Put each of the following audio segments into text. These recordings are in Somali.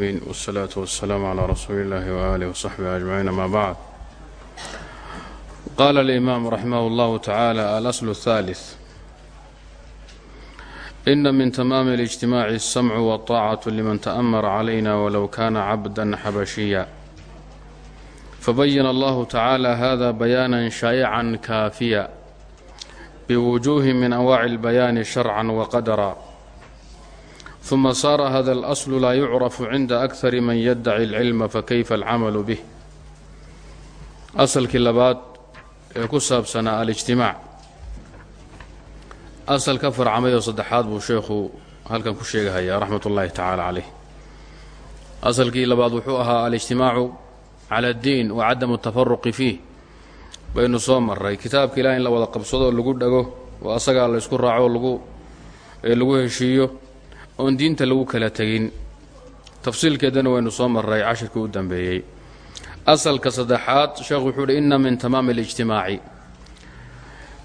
والصلاة والسلام على رسول الله وآله وصحبه أجمعين ما بعد قال الإمام رحمه الله تعالى الأصل الثالث إن من تمام الاجتماع السمع والطاعة لمن تأمر علينا ولو كان عبدا حبشيا فبين الله تعالى هذا بيانا شائعا كافيا بوجوه من أنواع البيان شرعا وقدرا uma saara hada اlaslu laa yucrafu cinda akari man yaddaci اlcilma fakayfa alcamalu bih asalkii labaad ee ku saabsanaa alijtimaac asal ka farcamayoo saddexaad buu sheekhu halkan ku sheegahayaa raxmat ullaahi tacaala caleyh asalkii labaad wuxuu ahaa alijtimaacu cala addiin wa cadamu tafaruqi fiih baynu soo maray kitaabka ilaah in la wada qabsado lagu dhago oo asagaa la raaco lagu heshiiyo oon diinta lagu kala tegin. Tafsiilkeedana waynu soo maray cashirkii u dambeeyey. Asalka saddexaad sheekhu wuxuu uhi inna min tamaami alijtimaaci.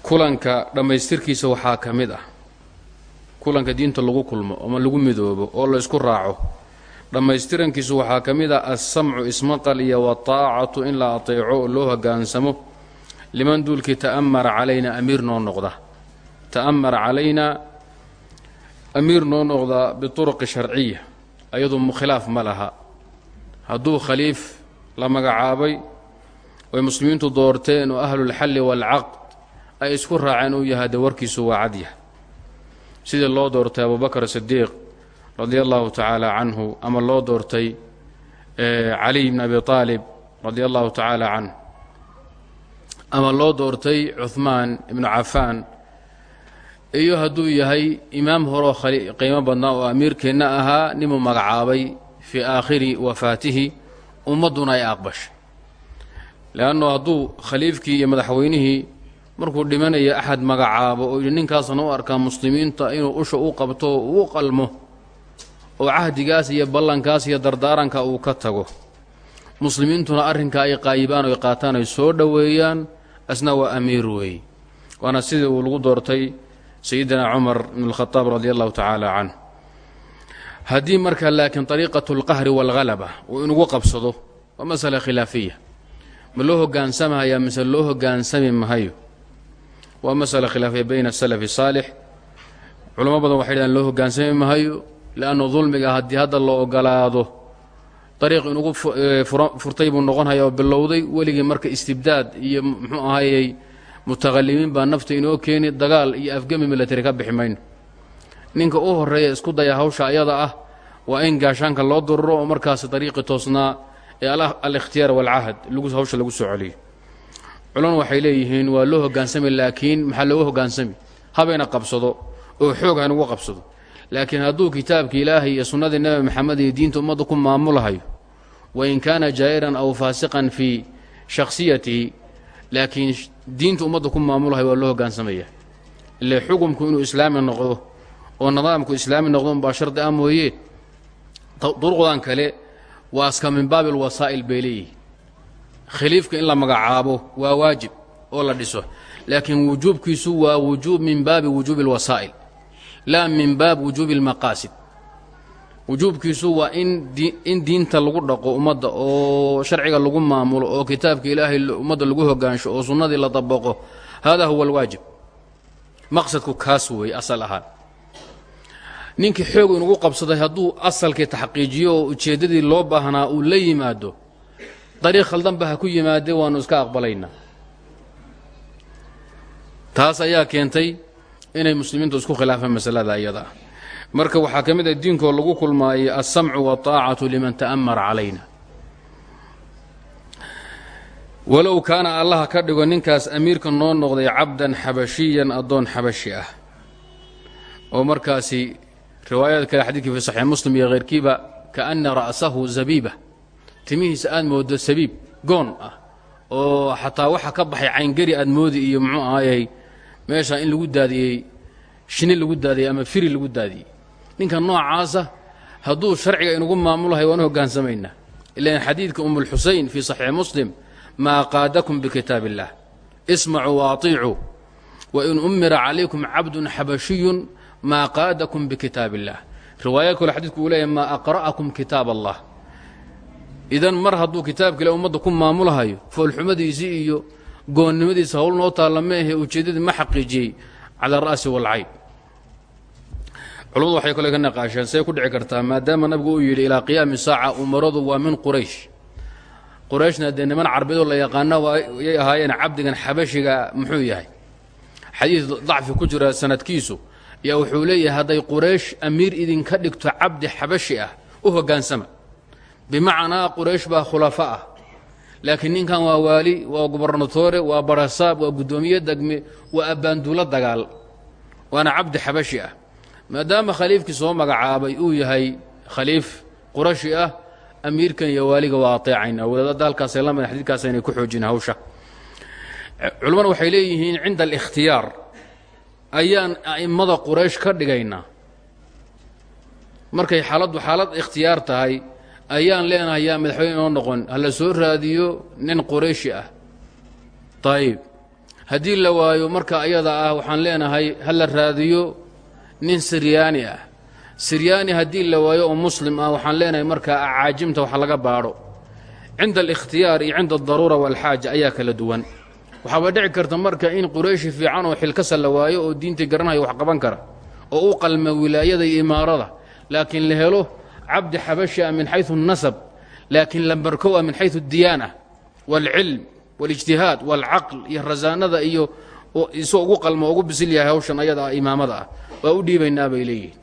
Kulanka dhammaystirkiisa waxaa ka mid ah kulanka diinta lagu kulmo ama lagu midoobo oo la ysku raaco. Dhammaystirankiisu waxaa ka mid ah alsamcu ismaqal iyo wataacatu in la ateeco oo loo hogaansamo. Liman duulkii ta'amara calayna amiir noo noqda. Ta'amara calayna amiir noo noqdaa bituruqi sharciya ayadu khilaaf ma laha. Hadduu khaliif la magacaabay oy muslimiintu doorteen oo ahlulxalli waalcaqd ay isku raaceen uu yahay dee warkiisu waa cadyah sidii loo doortay abubakar sidiiq radia allahu tacaala canhu ama loo doortay caliy bn abi aalib radia allahu tacaala canh ama loo doortay cuhmaan ibnu cafaan iyo hadduu yahay imaam horoo qiimo badnaa oo amiirkeenna ahaa ninuu magacaabay fii aakhiri wafaatihi ummadduna ay aqbashay leannu hadduu khaliifkii iyo madaxweynihii markuu dhimanaya axad magacaabo oo yidhi ninkaasna u arkaa muslimiinta inuu usha u qabto oo u qalmo oo cahdigaas iyo ballankaas iyo dardaaranka uu ka tago muslimiintuna arrinkaa ay qaayibaan oy qaataan ay soo dhoweeyaan asna waa amiir weey. Waana sidii uu lagu doortay sayidina cumar bn اlkhadaab radi allahu tacaala canh haddii marka laakiin ariiqat اlqahri wاlhalaba uu inugu qabsado waa masala khilaafiya ma loo hogaansamahaya mise loo hogaansami mahayo waa masala khilaafiya bayna asalafi saalix culamo badan waxay dhahaan loo hogaansami mahayo leannu dulmiga haddii hadda la ogolaado dariiq inugu furtay buu noqonhaya oo bilowday weligii marka istibdaad iyo muxuu ahayey mutaqalimiin baa nafta inoo keeni dagaal iyo afgemi milatari ka bixi mayno. Ninka u horreeya isku daya hawsha ayada ah waa in gaashaanka loo dururo oo markaas dariiqi toosnaa ee alikhtiyaar walcahad hawsha lagu soo celiyo. Culama waxay leeyihiin waa loo hogaansami laakiin maxaa looga hogaansami? Habayna qabsado oo xoog haynugu qabsado. Laakiin hadduu kitaabki ilaahay iyo sunnadii nebi maxamed iyo diinta ummadda ku maamulahayo wain kaana jaa'iran aw faasiqan fii shakhsiyatihi laakiin diinta ummadda ku maamulahay waa loo hogaansamaya ile xukumku inuu islaami noqdo oo nidaamku islaami noqdo unbaa shardi ah mooye. Duruqdan kale waa aska min baabi alwasaa'il bay leeyihi khaliifka in la magacaabo waa waajib oo la dhiso laakiin wujuubkiisu waa wujuub min baabi wujuubi alwasaa'il laa min baab wujuubi almaqaasid wujuubkiisu waa in diinta lagu dhaqo ummadda oo sharciga lagu maamulo oo kitaabka ilaahay ummadda lagu hogaansho oo sunnadii la dabaqo hada huwa alwaajib. Maqsadku kaas weeye asal ahaan. Ninkii xoog inugu qabsaday hadduu asalkii taxqiijiyo oo ujeeddadii loo baahnaa uu la yimaado dariiq khaldanba ha ku yimaadee waannu iska aqbalaynaa. Taas ayaa keentay inay muslimiintu isku khilaafaan masalada iyada marka waxaa ka mid ah diinkoo lagu kulmaayay alsamcu wاطaacatu liman ta'amara calayna. Walow kaana allaha ka dhigo ninkaas amiirka noo noqday cabdan xabashiyan addoon xabashi ah. Oo markaasi riwaayad kale xadiidkii fi saxiix muslim iyo khayrkiiba kaana ra'sahu zabiiba. Timihiisa aad moodo sabiib goon ah. Oo xataa waxa ka baxay cayngeri aad moodi iyo muxuu ahayey meesha in lagu daadiyey shini lagu daadiyey ama firi lagu daadiyey ninka noocaasa hadduu sharciga inugu maamulahay waanu hogaansamaynaa ilan xadiidka umulxusayn fii saxiix muslim maa qaadakum bikitaab illaah ismacuu waaiicuu wain umira calaykum cabdun xabashiyun maa qaadakum bikitaab illaah riwaaya kale xadiidku uu leeyahy maa aqra'akum kitaab allah idan mar hadduu kitaabka ila ummadda ku maamulahayo foolxumadiisii iyo goonnimadiisa howl noo taalla ma ahe ujeeddadii ma xaqiijiyey cala ra'si walcayb culamadu waxay kale ka naqaasheen say ku dhici kartaa maadaama nabigu uu yidhi ilaa qiyaami saaca umaradu waa min quraysh. Qurayshna dee niman carbeedoo la yaqaana yay ahaayeen cabdigan xabashiga muxuu yahay. Xadiid dacfi ku jira sanadkiisu yaa wuxuu leeyahay hadday quraysh amiir idinka dhigto cabdi xabashi ah u hoggaansama bimacnaa quraysh baa khulafa ah. Laakiin ninkan waa waali waa gubernatore waa barasaab waa guddoomiye degme waa abbaanduulo dagaal waana cabdi xabashi ah maadaama khaliifkii soo magacaabay uu yahay khaliif qurashi ah amiirkan iyo waaliga waa ateecayna wadaadada halkaasay la mid xadiidkaas inay ku xoojin hawsha. Culammadu waxay leeyihiin cinda alikhtiyaar. Ayaan a'immada quraysh ka dhigaynaa markay xaaladdu xaalad ikhtiyaar tahay ayaan leenahay yaa madaxweyne inoo noqon. Ha la soo raadiyo nin qurayshi ah. Ayib haddii la waayo marka ayada ah waxaan leenahay ha la raadiyo nin siryaani ah. Siryaani haddii la waayo oo muslim ah waxaan leenahay markaa acaajimta wax laga baadho. Cinda alikhtiyaar iyo cinda aldaruura waalxaaja ayaa kala duwan. Waxaaba dhici karta marka in qurayshi fiican oo xilkasa la waayo oo diintii garanaya wax qaban kara oo u qalma wilaayada iyo imaarada. Laakiin la helo cabdi xabashi ah min xayu nasab laakiin lambarkow ah min xayu diyaana waalcilm waاlijtihaad waalcaql iyo rasaanada iyo isoo ugu qalmo ugu bisil yahay hawshan ayada ah imaamada ah waa u dhiibaynaa bay leeyihiin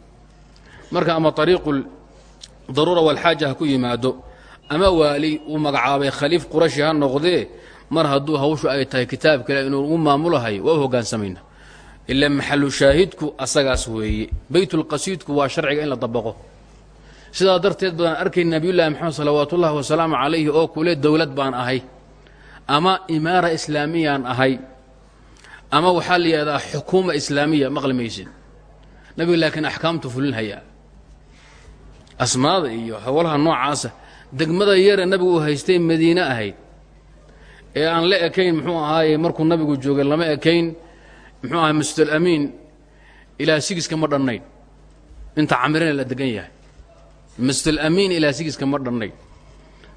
marka ama ariiqu daruura walxaaja ha ku yimaado ama waali uu magacaabay khaliif qurashi ha noqdee mar hadduu hawshu ay tahay kitaab kale inuu ugu maamulahayo waa u hogaansamayna ila maxalu shaahidku asagaas weeye beytulqasiidku waa sharciga in la dabaqo sidaa darteed baan arkay nebiyullaahi maxamed salawaat ullahi wasalaamu calayhi oo kule dowlad baan ahay ama imaara islaamiyaan ahay ama waxaa la yidhahdaa xukuuma islaamiya maqli maysid nebigu laakiin axkaamtu fulinhayaa. Asmaada iyo howlaha noocaasa degmada yare nabigu uu haystay madiine ahayd ee aan la ekayn muxuu ahaaye markuu nabigu joogay lama ekayn muxuu ahay masjid alamiin ilaa sigiska ma dhannayn. Inta camirina la degan yahay. Masjid alamiin ilaa sigiska ma dhannayn.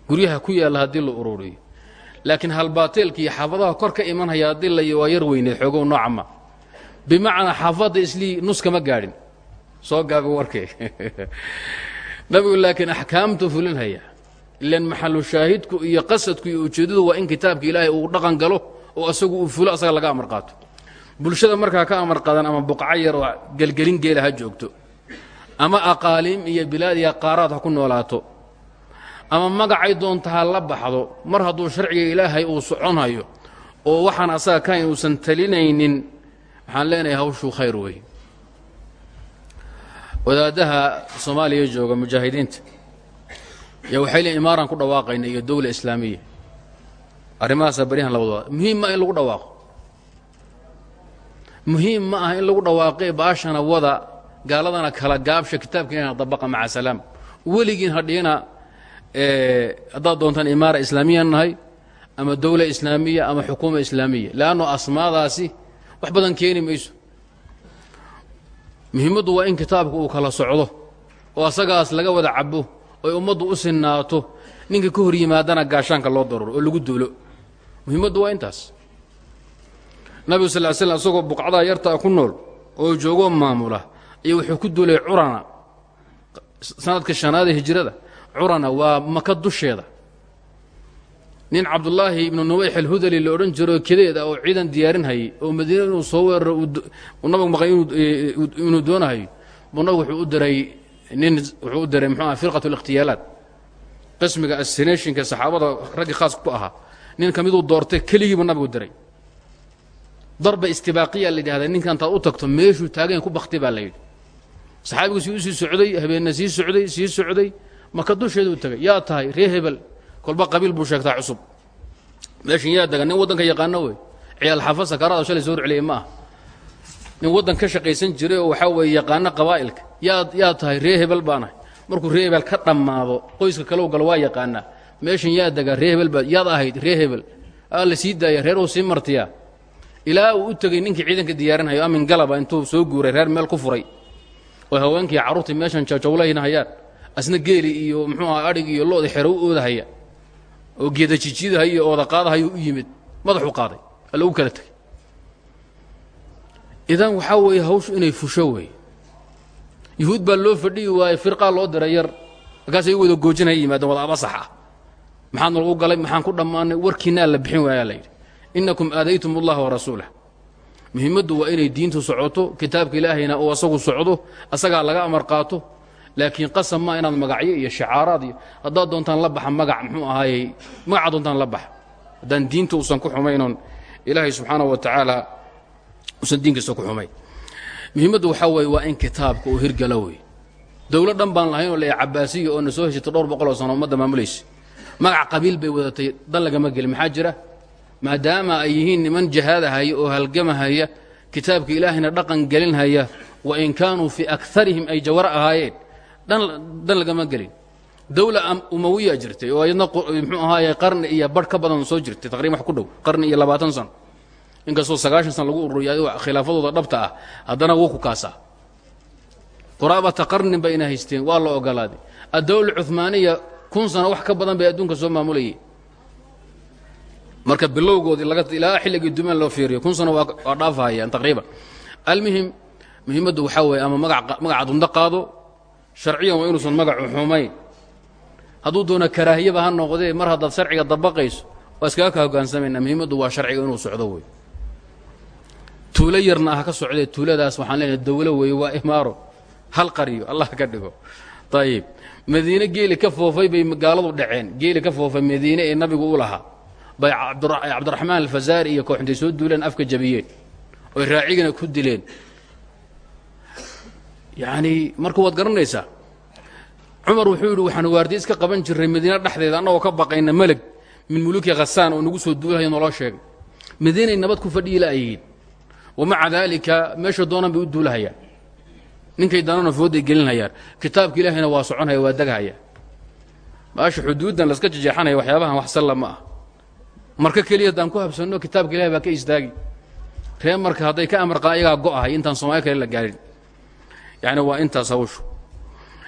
Guryaha ku yaalla haddii la ururiyo. Laakiin halbaateelka xaafadaha kor ka imanhaya haddii la waa yar weyneed xoogow noocama bimacnaa xaafadda islii nus kama gaadhin. Soo gaabi warkee nabigu laakiin axkaamtu fulinhaya ilan maxalu shaahidku iyo qasadku iyo ujeeddadu waa in kitaabka ilaahay uu dhaqan galo oo asagu uu fulo asaga laga amar qaato. Bulshada markaa ka amar qaadan ama buqco yar oo gelgelin geela ha joogto. Ama aqaaliim iyo bilaad iyo qaaraad ha ku noolaato. Ama magacay doonta ha la baxdo mar hadduu sharciga ilaahay uu soconhayo oo waxaan asaga ka inuusan talinaynin waxaan leenahay hawshuu khayr wey wadaadaha soomaaliya jooga mujaahidiinta yaa waxay leein imaaraan ku dhawaaqayna iyo dowla islaamiya. Arrimahaasaa baryahan la wada muhiim ma in lagu dhawaaqo? Muhiim ma ah in lagu dhawaaqe baashana wada gaaladana kala gaabsha kitaabkeena dabaqa maca salaam. Weligiin hadhigina haddaad doontaan imaara islaamiya nahay ama dowla islaamiya ama xukuuma islaamiya. Leanno asmaadaasi wax badan keeni mayso. Muhiimaddu waa in kitaabka uu kala socdo oo asagaas laga wada cabo oy ummaddu u sinaato ninka ka hor yimaadana gaashaanka loo daruro oo lagu duulo. Muhiimaddu waa intaas. Nabigu sal ly slam isagoo buqcadaa yartaa ku nool oo joogoo maamula iyo wuxuu ku duulay curana sanadka shanaad ee hijrada curana waa maka dusheeda nin cabdullaahi ibnu nubayx alhudali la odhan jiro kedeed ah oo ciidan diyaarinhayay oo madiine inuu soo weeraro nabigu maqay inuu doonahayo buu wuxuu u diray nin wuxuu u diray muxuu aha firqat اlikhtiyaalaat qismiga assinationka saxaabada raggii khaas ku ahaa. Nin ka miduu doortay keligiibu nabigu diray. Darba istibaaqiya la yidhahda ninka intaad u tagto meeshuu taagayn ku bakti baa la yidhi. Saxaabigu sii u socday habeenna socday sii socday maka dusheeduu tegay yaa tahay ree kolba qabiil buu sheegtaa cusub. Meeshan yaa degan nin waddanka yaqaano wey. Ciyaal xafa sakaraada shalay soo rucliyay ma ah nin waddan ka shaqaysan jiray oo waxaa weeye yaqaano qabaa'ilka. Yaa yaa tahay ree hebel baanahay markuu ree hebel ka dhammaado qoyska kalow galo waa yaqaanaa. Meeshan yaa degaa ree hebel baa yaad ahayd ree hebel. Aa la sii daaya reer uu sii martiyaa. Ilaa uu u tegey ninkii ciidanka diyaarinhayo amin galaba intuu soo guuray reer meel ku furay. Oo haweenkii carruurtii meeshan jajowlayna hayaan. Asna geeli iyo muxuu aha adhig iyo looda xero u oodahaya oo geeda jijiidahaya iyo ooda qaadahayo u yimid madaxu qaaday alla u kala tegay. Idan waxaa weeye hawshu inay fusho weeye. Yuhuud baa loo fadhiyi waaye firqaa loo diray yar markaasay wada goojinaya yimaadeen wada abasax ah maxaan nalagu galay maxaan ku dhammaanay warkiinaa la bixin waayaa layidhi innakum aadaytum allaha warasuulah muhiimaddu waa inay diintu socoto kitaabka ilaahayna uu asagu socdo asagaa laga amar qaato laakiin qasab maa inaad magacyo iyo shacaaraad iyo haddaad doontaan la baxa magac muxuu ahaayey magaca doontaan la baxa. Haddaan diinta uusan ku xumaynoon ilaahay subxaanahu wa tacaala usan diinkiisa ku xumayn muhiimaddu waxaa weeye waa in kitaabka uu hirgalo wey dowlo dhan baan lahayn oo leeya cabaasiya oo na soo heshata dhowr boqol oo sano ummadda maamulaysa. Magac qabiil bay wadatay dan lagama gelin maxaa jira? Maadaama ay yihiin niman jahaadahaya oo halgamahaya kitaabka ilaahayna dhaqan gelinhaya wa in kaanuu fii akarihim ay jawar ahaayeen dan lagama gelin. Dawla umawiya jirtay oo ayadna mxuu ahaaye qarni iyo barh ka badan soo jirtay taqriban wax ku dhow qarni iyo labaatan sano inkastoo sagaashan san lagu ururiyay khilaafadooda dhabta ah haddana wuu ku kaasaa. Quraabata qarnin bayna haysteen waa la ogolaaday addawla cumaaniya kun sano wax ka badan bay adduunka soo maamulayay marka bilowgoodii ilaa xilligii dumaan loo fiiriyo kun sano waa dhaafahayaan taqriiban. Almuhim muhiimaddu waxaa weeye ama magaca dundo qaado sharciyan waa inuusan magacu xumayn hadduu doono karaahiyaba ha noqdee mar haddaad sharciga dabaqayso waa iskaga ka hogaansamayna muhiimaddu waa sharciga inuu socdo wey tuulo yarna ah ka socdee tuuladaas waxaan leenahay dawlo weeye waa imaaro. Hal qariyo allah ka dhigo. Ayib madiine geeli ka foofay bay gaaladu dhaceen. Geeli ka foofay madiine ee nabigu u lahaa. Bay cabdiraxmaan alfazaari iyo koox intay soo duuleen afka jabiyeen. Oy raacigana ku dileen yacnii marka waad garanaysaa cumar wuxuu yidhi waxaan waardiye iska qaban jirray madiine dhexdeeda annagoo ka baqayna meleg min muluki khasaan oo nagu soo duulahayo naloo sheegay. Madiinay nabad ku fadhiyi la'yihiin wamaca daalika meesha doonan bay u ninkay danana fooday gelinhayaan. Kitaabka ilaahayna waa soconhaya waa deghaya maasha xuduuddan laska jejeexanaya waxyaabahan wax salla ah. Marka keliya haddaan ku habsanno kitaabka ilahay baa ka istaagi. Ree marka hadday ka amar qaan ayagaa go'ahay intaan soomaali kale la gaarin yacni waa intaas hawshu.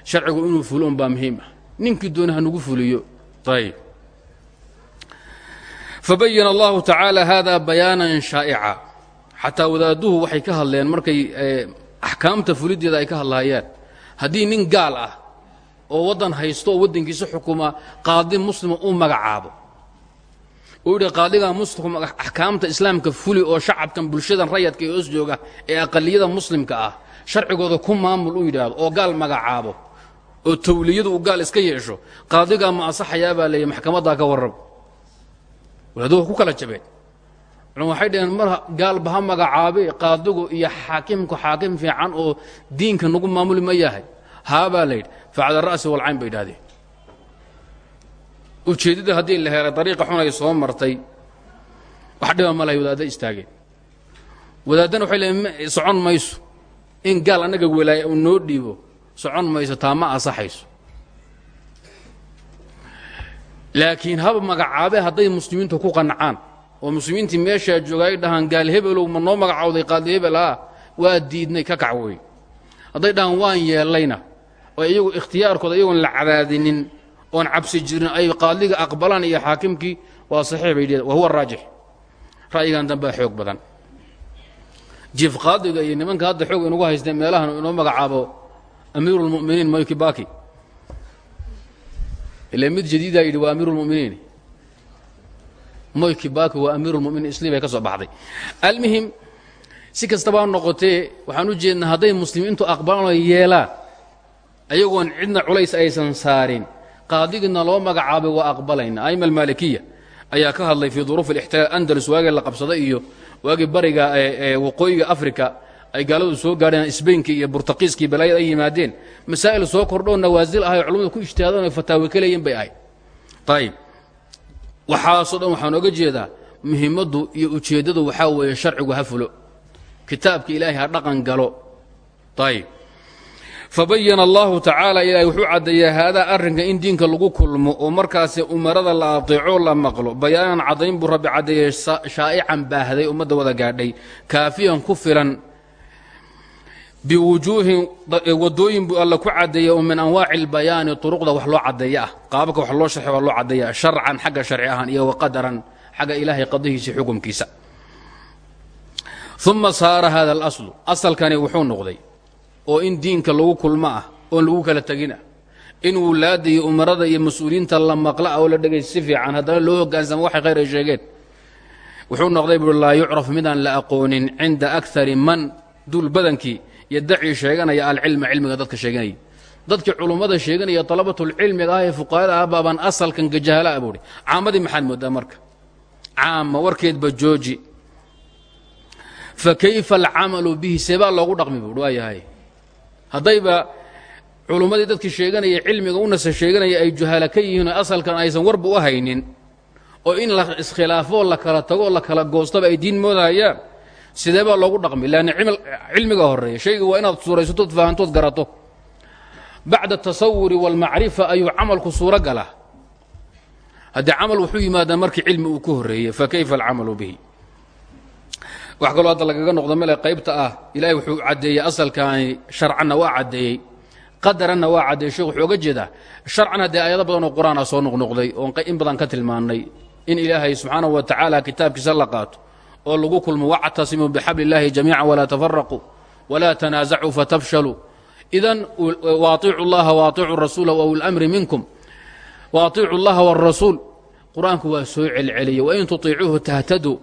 Sharcigu inuu fulo un baa muhiim ah. Ninkii doona ha nagu fuliyo. Ayib fabayana allahu tacaala hada bayaanan shaa'ica. Xataa wadaadduhu waxay ka hadleen markay axkaamta fuliddeeda ay ka hadlaayaan. Haddii nin gaal ah oo waddan haysto oo xukuma qaadi muslima uu magacaabo. Uu yidhi muslim axkaamta islaamka fuli oo shacabkan bulshadan rayadka ee hoos jooga ee aqaliyada muslimka ah sharcigooda ku maamul u yidhaahdo oo gaal magacaabo oo tawliyadu uu gaal iska yeesho qaadigaa ma asaxayaa baa leeyahy maxkamaddaa ka warrab. Wadaaduu ku kala jabeen. Waxay dhaheen mar gaalba ha magacaabe qaadigu iyo xaakimku xaakim fiican oo diinka nagu maamuli ma yahay haabaa la yidhi facala ra'si walcayn bay idhahdeen ujeeddada haddii la helay dariiqa xun ay soo martay wax dhiba ma lahay istaageen. Wadaaddana waxay leeyiin socon mayso in gaal annaga walaaya uu noo dhiibo socon mayso taa ma asaxayso laakiin haba magacaabe hadday muslimiintu ku qancaan oo muslimiintii meeshaa jooga ay dhahaan gaal hebelow ma noo magacowday qaadi hebel ah waa diidnay ka kac wey hadday dhahaan waan yeellayna oo iyagu ikhtiyaarkooda iyagoon la cadaadinin oon cabsi jirin ay qaadliga aqbalaan iyo xaakimkii waa saxiix bay wa huwa raajix. Ra'yigan dambea xoog badan jiif qaadiga iyo nimanka hadda xoog inugu haysteen meelahan inoo magacaabo amiiru lmu'miniin moyki baki ila mid jadiidaa yidhi waa amiiru lmu'miniin moyki baki waa amiiru lmuminiin isli bay ka soo baxday. Almuhim si kastaba ha noqotee waxaan u jeednaa hadday muslimiintu aqbalanoo yeelaan ayagoon cidna culays aysan saarin qaadigiina loo magacaabay waa aqbalayna. Aima almaalikiya ayaa ka hadlay fii duruuf alixtilaal andalus waagii la qabsaday iyo waagii bariga ee waqooyiga africa ay gaaladu soo gaadheen sbaynki iyo burtaqiiskii balaayad ay yimaadeen. Masaa'il soo kordhoo nawaasil ahay culamadu ku ijtihaadeen ay fataawi ka leeyiin bay ahayd ayib waxaasoo dhan waxaan oga jeedaa muhiimaddu iyo ujeeddadu waxaa weeye sharcigu ha fulo. Kitaabka ilaahay ha dhaqan galo. Ayib fabayana allahu tacaala ilaahay wuxuu caddeeyaa haadaa arrinka in diinka lagu kulmo oo markaasi umarada la ateeco la maqlo. Bayaanan caddayn buu rabbi caddeeyey shaa'ican baahday ummadda wada gaadhay. Kaafiyan ku filan biwujuuhin wadooyin buu alla ku cadeeyey oo min anwaaci اlbayaani turuqda wax loo cadeeya ah. Qaababka wax loo sharxi waa loo cadeeya sharcan xagga sharci ahaan iyo waqadaran xagga ilaahay qadihiisa xukumkiisa. Uma oo in diinka lagu kulmo ah oon lagu kala tegin ah. In wulaadda iyo umarada iyo mas'uuliyiinta la maqla ah oo la dhegay si fiican haddana loo hogaansamo waxay khayr ay sheegeen. Wuxuu noqday buui laa yucraf midaan la aqoonin cinda akari man duul badankii yadacii sheeganaya alcilma cilmiga dadka sheeganaya dadkii culummada sheeganaya dalabatulcilmiga ah ee fuqahada ah baabaan asalkan gajahala a buuhi caamadii maxaad moodaa marka? Caama warkeedba jooji. Fa kayfa alcamalu bihi seebaa loogu dhaqmi buuhi waa yahay haddayba culummadii dadkii sheeganaya cilmiga u nasa sheeganaya ay juhaala ka yihiin oo asalkan aysan warba u haynin oo in la iskhilaafoo la kala tagoo la kala goostaba ay diin moodahayaan sidee baa loogu dhaqmi? Leanna cilmiga horreeya. Shayga waa inaad suuraysatood fahantood garato. Bacda atasawuri waalmacrifa ayuu camalku suuro galaa haddii camal wuxuu yimaadaa markii cilmi uu ku horreeyey fa kayfa alcamalu bihi wax kaloo hadda lagaga noqdo male qaybta ah ilaahay wuxuu caddeeyey asalkaani sharcanna waa caddeeyey qadaranna waa caddeeyey sheekh wuxuu oga jeedaa sharcan haddee aayado badan oo qur-aan ah soo noqnoqday oon in badan ka tilmaannay in ilaahay subxaanahu wa tacaala kitaabkiisa la qaato oo lagu kulmo wactasimuu bixabli illaahi jamiica walaa tafaraquu walaa tanaasacuu fatafshaluu idan waaطiicu llaha waaطiicu rasuula wa ulamri minkum waaطiicu llaha wاrasuul qur-aanku waa soo celceliyey wain tuطiicuuhu tahtaduu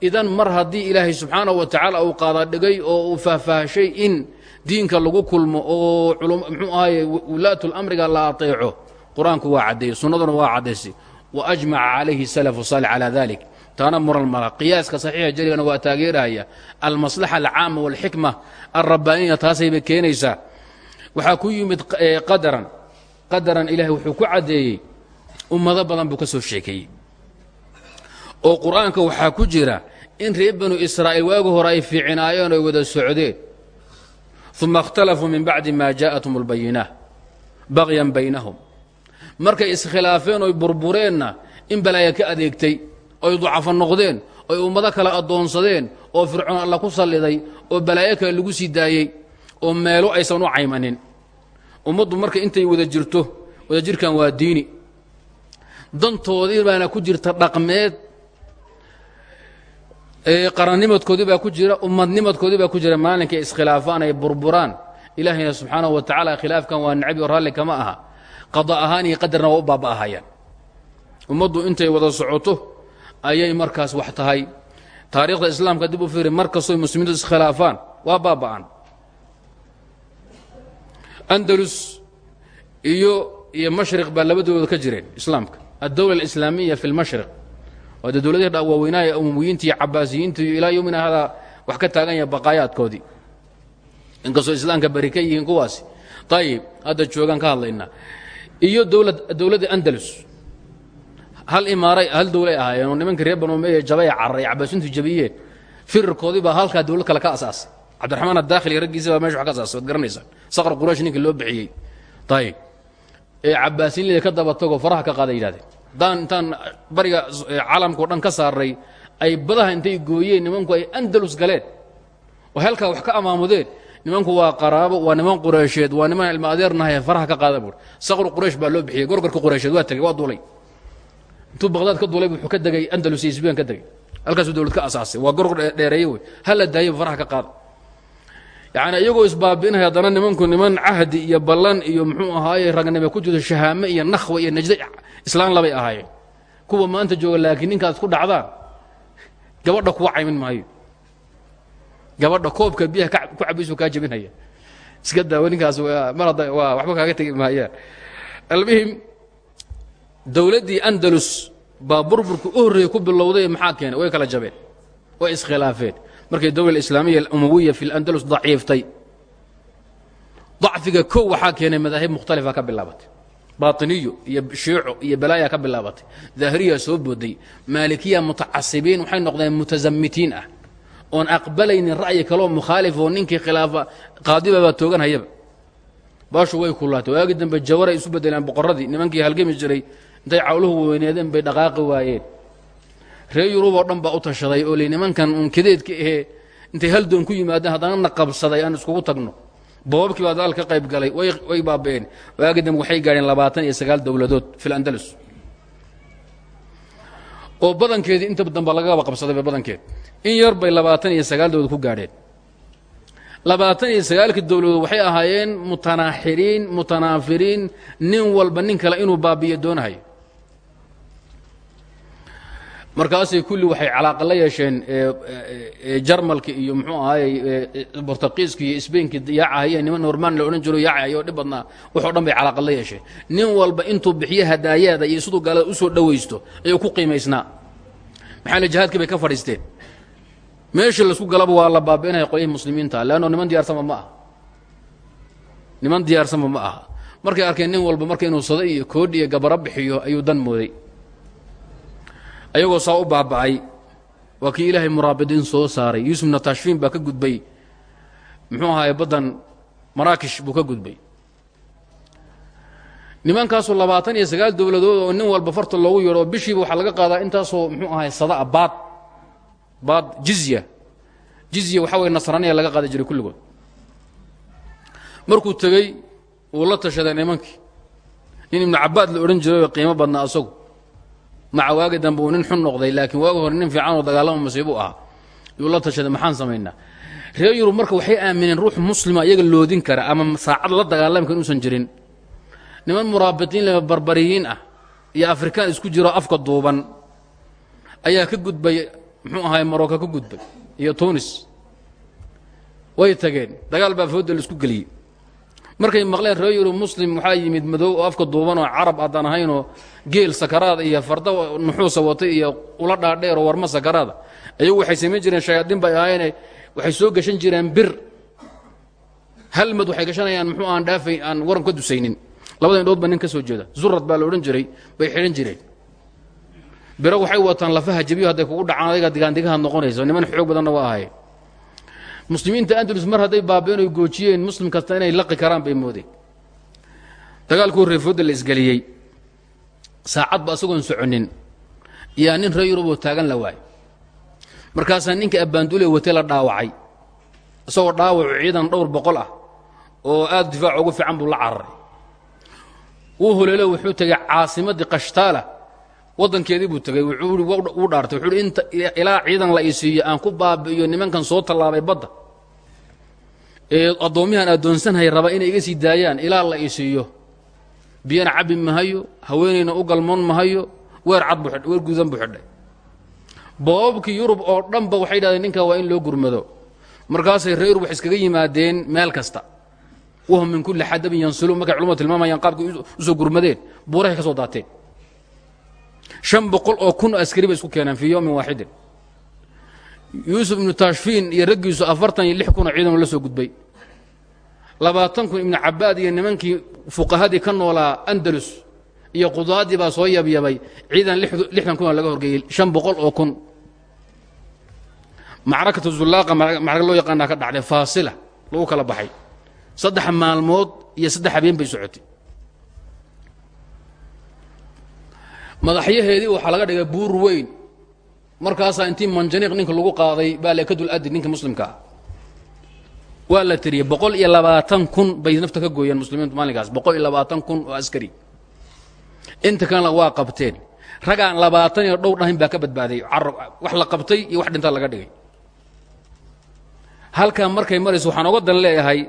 idan mar haddii ilaahay subxaanahu wa tacaala uu qaadadhigay oo uu faahfaahshay in diinka lagu kulmo oo mxuu ahaye wulaatulamriga la aطeeco qur'aanku waa caddeeyey sunnaduna waa caddaysay waajmaca calayhi salafu saalix calaa dalik taana muran qiyaaska saxiixa jarigana waa taageerahaya almaslaxa alcaama walxikma alrabbaaniya taasayba keenaysaa. Waxaa ku yimid qadaran. Qadaran ilahay wuxuu ku caddeeyey ummado badan buu ka soo sheekeeyey. Oo qur'aanka waxaa ku jira in reer banu israa'iil waagi hore ay fiicinaayeen oy wada socdeen uma اkhtalafuu min bacdi ma jaءathum اlbayinaa bagyan baynahum markay iskhilaafeen oy burbureenna in balaaya ka adeegtay oy ducafo noqdeen oy ummado kale addoonsadeen oo fircoon alla ku salliday oo balaayo kale lagu sii daayey oo meelo aysan u caymanin ummaddu marka intay wada jirto wada jirkan waa diini dantoodii baana ku jirta dhaqmeed qarannimadkoodii baa ku jira ummadnimadkoodii baa ku jira maalinkay iskhilaafaan ay burburaan. Ilaahayna subxaanahu wa tacaala khilaafkan waa nacabi oo raalli kama aha. Qada ahaan iyo qadarna waa u baaba'ahayaan. Ummaddu intay wada socoto ayay markaas wax tahay. Taariikhda islaamka dib u fiiri mar kastoy muslimiintu iskhilaafaan waa baaba'an andalus iyo iyo mashriq baa labadooda ka jireen islaamka. Addowla alislaamiya fi lmashriq waa dee dowladihii waaweynaaha umuwiyiinta iyo cabaasiyiinta iyo ilaa yomina hadaa wax ka taagan yaha baqaayaadkoodii. Inkastoo islaamka bari ka yihiin kuwaasi. Ayib hadda joogaan ka hadlaynaa. Iyo dowlad dowladda andalus. Hal imaaray hal dowlay ahaayeen oo nimankii reer banu umeya jabaya cararay cabaasiintu jabiyeen firarkoodii baa halkaa dowlad kale ka asaasay. Cabdiraxmaan adaakhili raggiisa baa meesha wax ka asaasay waad garanaysaan saqr quraysh ninkii loo bixiyey. Ayib ee cabaasiinlida ka daba tagoo faraha ka qaada yidhahdeen haddaan intaan bariga caalamkao dhan ka saaray ay badaha intay gooyeen nimanku ay andalus galeen. Oo halkaa wax ka amaamudeen nimanku waa qaraabo waa niman qureysheed waa niman ilma adeernahay faraha ka qaada buur. Saqru quraysh baa loo bixiyey gorgorka qureysheed waa tegey waa duulay. Intuu baqdaad ka duulay wuxuu ka degay andalus iyo sbeen ka degay. Halkaasuu dowlad ka asaasay waa gorgor dheereeye wey. Hala daayaba faraha ka qaada yacni iyagoo isbaabi'inaya haddana nimanku niman cahdi iyo ballan iyo muxuu ahaaye ragnime ku jirto shahaame iyo nakhwa iyo najda islaan labay ahaayeen kuwa maanta jooga laakiin ninkaad ku dhacdaan gabadha kuwa caymin maayo. Gabadha koobka biyaha ku cabaysu kaa jebinaya iska daawo ninkaas mar hadda waa waxba kaaga tegi maayaan almuhim dowladdii andalus baa burburka u horreeyey ku bilowday maxaa keenay way kala jabeen. Way iskhilaafeen markay dowla islaamiya alumawiya fi landalus daciiftay. Dacfiga kow waxaa keenay madaahib mukhtalifa ka bilaabatay. Bainiyo iyo shiico iyo balaaya ka bilaabatay. Daahiriya soo booday. Maalikiya mutacasibiin waxay noqdeen mutasamitiin ah. Oon aqbalaynin ra'yi kaloo mukhaalif oo ninkii khilaafa qaadibabaa tooganhayaba baashu way kulaatay. Waagi dambe jawaray isu bedeleen boqoradii nimankii halgami jiray intay cawluhu weyneedeen bay dhaqaaqi waayeen reer yurub oo dhan baa u tashaday oo li nimankan uun kadeedka ahee intay hal doon ku yimaadeen haddana na qabsaday aan iskugu tagno. Boobabkii baa dagaal ka qayb galay way baaba'een waagi dambe waxay gaadheen labaatan iyo sagaal dowladood fil andalus. Oo badankeedii inta dambe lagaba qabsadayba badankeed. In yar bay labaatan iyo sagaal dowlad ku gaadheen. Labaatan iyo sagaalkii dowladood waxay ahaayeen mutanaaxiriin mutanaafiriin nin walba nin kale inuu baabiyo doonahayo markaasay kulli waxay calaaqa la yeesheen jarmalka iyo muxuu ahaayey bortuqiiska iyo sbainka yaacahaye niman norman la odhan jiro yaacay oo dhib badnaa waxoo dhan bay la yeesheen. Nin walba intuu bixiyo hadaayaada iyo siduu gaalada u soo dhowaysto ayuu ku qiimaysnaa. Maxaa jihaadkii bay ka fadhiisteen. Meeshii la isku galaba waa la baabi'inaya qolyahii muslimiinta leanno niman diyaarsama ma aha. Niman diyaarsama ma markay arkeen nin walba marka inuu sada iyo iyo gabaro bixiyo ayuu dan mooday ayagoo saa u baaba'ay waa ilaahay muraabidiin soo saaray. Yuusufna tashfiin baa ka gudbay. Muxuu ahaay baddan maraakish buu ka gudbay. Nimankaasu labaatan iyo sagaal dowladood oo nin walba farta loogu yeedho bishiiba waxaa laga qaadaa intaasoo muxuu ahay sadaa baad baad jizya. Jizya waxaa weye nasraaniya laga qaadi jiray kulligood. Markuu tegey wuu la tashaday nimankii. Nin ibnu cabaad la odhan jiray oo qiimo badnaa asagu maca waagi dambe uu nin xun noqday laakiin waagi hore nin fiican oo dagaalama masiibu ahaa. Yuu la tashaday maxaan samaynaa reer yurub marka waxay aamineen ruux muslima iyaga loodin kara ama saacad la dagaalami kara inuusan jirin. Niman muraabitiin leh barbariyiin ah iyo afrikaan isku jiro afka duuban. Ayaa ka gudbay muxuu ahaay marocco ka gudbay iyo tunis. Way tageen. Dagaal baa fooda la isku geliyey markay maqleen reer yurub muslim waxaa yimid madow oo afka duuban oo carab addaan ahaynoo geel sakaraad iyo farda nuxuusa watay iyo ula dhaadheer oo warma sakaraada ayagu waxay samayn jireen shayaadiin bay ahaayeene waxay soo gashan jireen bir. Halmad waxay gashanayaan muxuu aan dhaafay aan waran ka dusaynin. Labada indhood ba nin ka soo jeeda. Zurad baa la odhan jiray bay xidhan jireen. Biro waxay wataan lafaha jabiyo hadday kugu dhacaan adiga digaandigahaad noqonayso niman xoog badanna waa ahaye muslimiinta andalus mar hadday baabeen oy goojiyeen muslim kasta inay laqi karaan bay moodeen. Dagaalkuu reefooda la isgeliyey. Saacadba asagoon soconin. Yaa nin reer yuruboo taagan la waay markaasaa ninka abbaanduule wate la dhaawacay. Isagoo dhaawacu ciidan dhowr boqol ah oo aad difaac ugu fiican buu la cararay. Wuu holeelo wuxuu tegey caasimaddii kashtaala waddankeedii buu tegey wuu dhaartay. Wuxuu inta ilaa ciidan la isiiyo aan ku baabi'iyo nimankan soo tallaabay badda. Ee addoommihan addoonsanhay raba inay iga sii daayaan ilaa la isiiyo biyana cabbi mahayo haweenayna u galmoon mahayo weer cad buu weer guudan buu boobabkii yurub oo dhanba waxay yidhahdeen ninkaa waa in loo gurmado. Markaasay reer yurub wax iskaga yimaadeen meel kasta. Wahum min kulli xadabin yansiluun markay culamadu tilmaamayaan qaabkay u soo gurmadeen buurahay ka soo daateen shan boqol oo kun askari bay isku keeneen fii yowmin waaxidin. Yuusuf ibnu tashfiin iyo raggiisu afartan iyo lix kunoo ciidan la soo gudbay. Labaatan kun ibnu cabaad iyo nimankii fuqahadii ka noolaa andalus iyo qudaadii baa soo yabyabay ciidan lixdan kunoo laga horgeeyey shan boqol oo kun. Macrakatu zulaaqa macrag loo yaqaanaa ka dhacday faasila lagu kala baxay. Saddex maalmood iyo saddex habeen bay socotay madaxyaheedii waxaa laga dhigay buur weyn. Markaasaa intii manjaniiq ninka lagu qaaday baa le ka dul adi ninka muslimka ah. Waa la tiriyey boqol iyo labaatan kun bay nafta ka gooyeen muslimiintu maalinkaas boqol iyo labaatan kun oo askari. Inta kalena waa qabteen. Ragaan labaatan iyo dhowr dhahin baa ka badbaaday. Wax la qabtay iyo wax dhintaa laga dhigay. Halkaa markay marayso waxaan oga dan leeyahay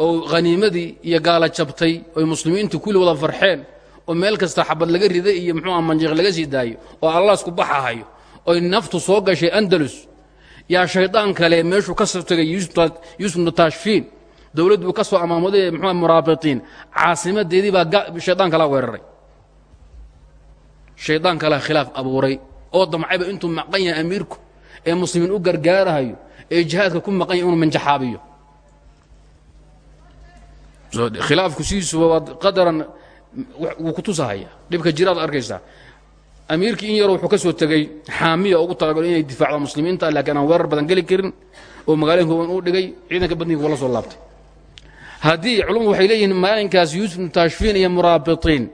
oo haniimadii iyo gaala jabtay oy muslimiintu kulli wada farxeen oo meel kasta xabad laga riday iyo muxuu ah manjiiq laga sii daayo oo allaasku baxahayo oy naftu soo gashay andalus yaa shaydaan kale meeshuu ka soo tegay yuusuf bnu tashfiin. Dowladdu ka soo amaamuday muxuu muraabitiin caasimadeedii baa shaydaan kalaa weeraray. Shaydaan kalaa khilaaf abuuray oo damcayba intuu maqan yahay amiirku ee muslimiin u gargaarahayo ee jihaadka ku maqan yahay inuu manjaxaabiyo. Khilaafku sidiisuba waa qadaran wuu ku tusahaya dhibka jiraad arkaysaa. Amiirkii in yaro wuxuu ka soo tegey xaamiya ugu talagalo inay difaacda muslimiinta laakiin aan weerar badan geli karin oo magaalooyinka wan u dhigay ciidanka badniga wala soo laabtay. Haddii culummadu waxay leeyihiin maalinkaas yuusuf ibnu tashfiin iyo muraabitiin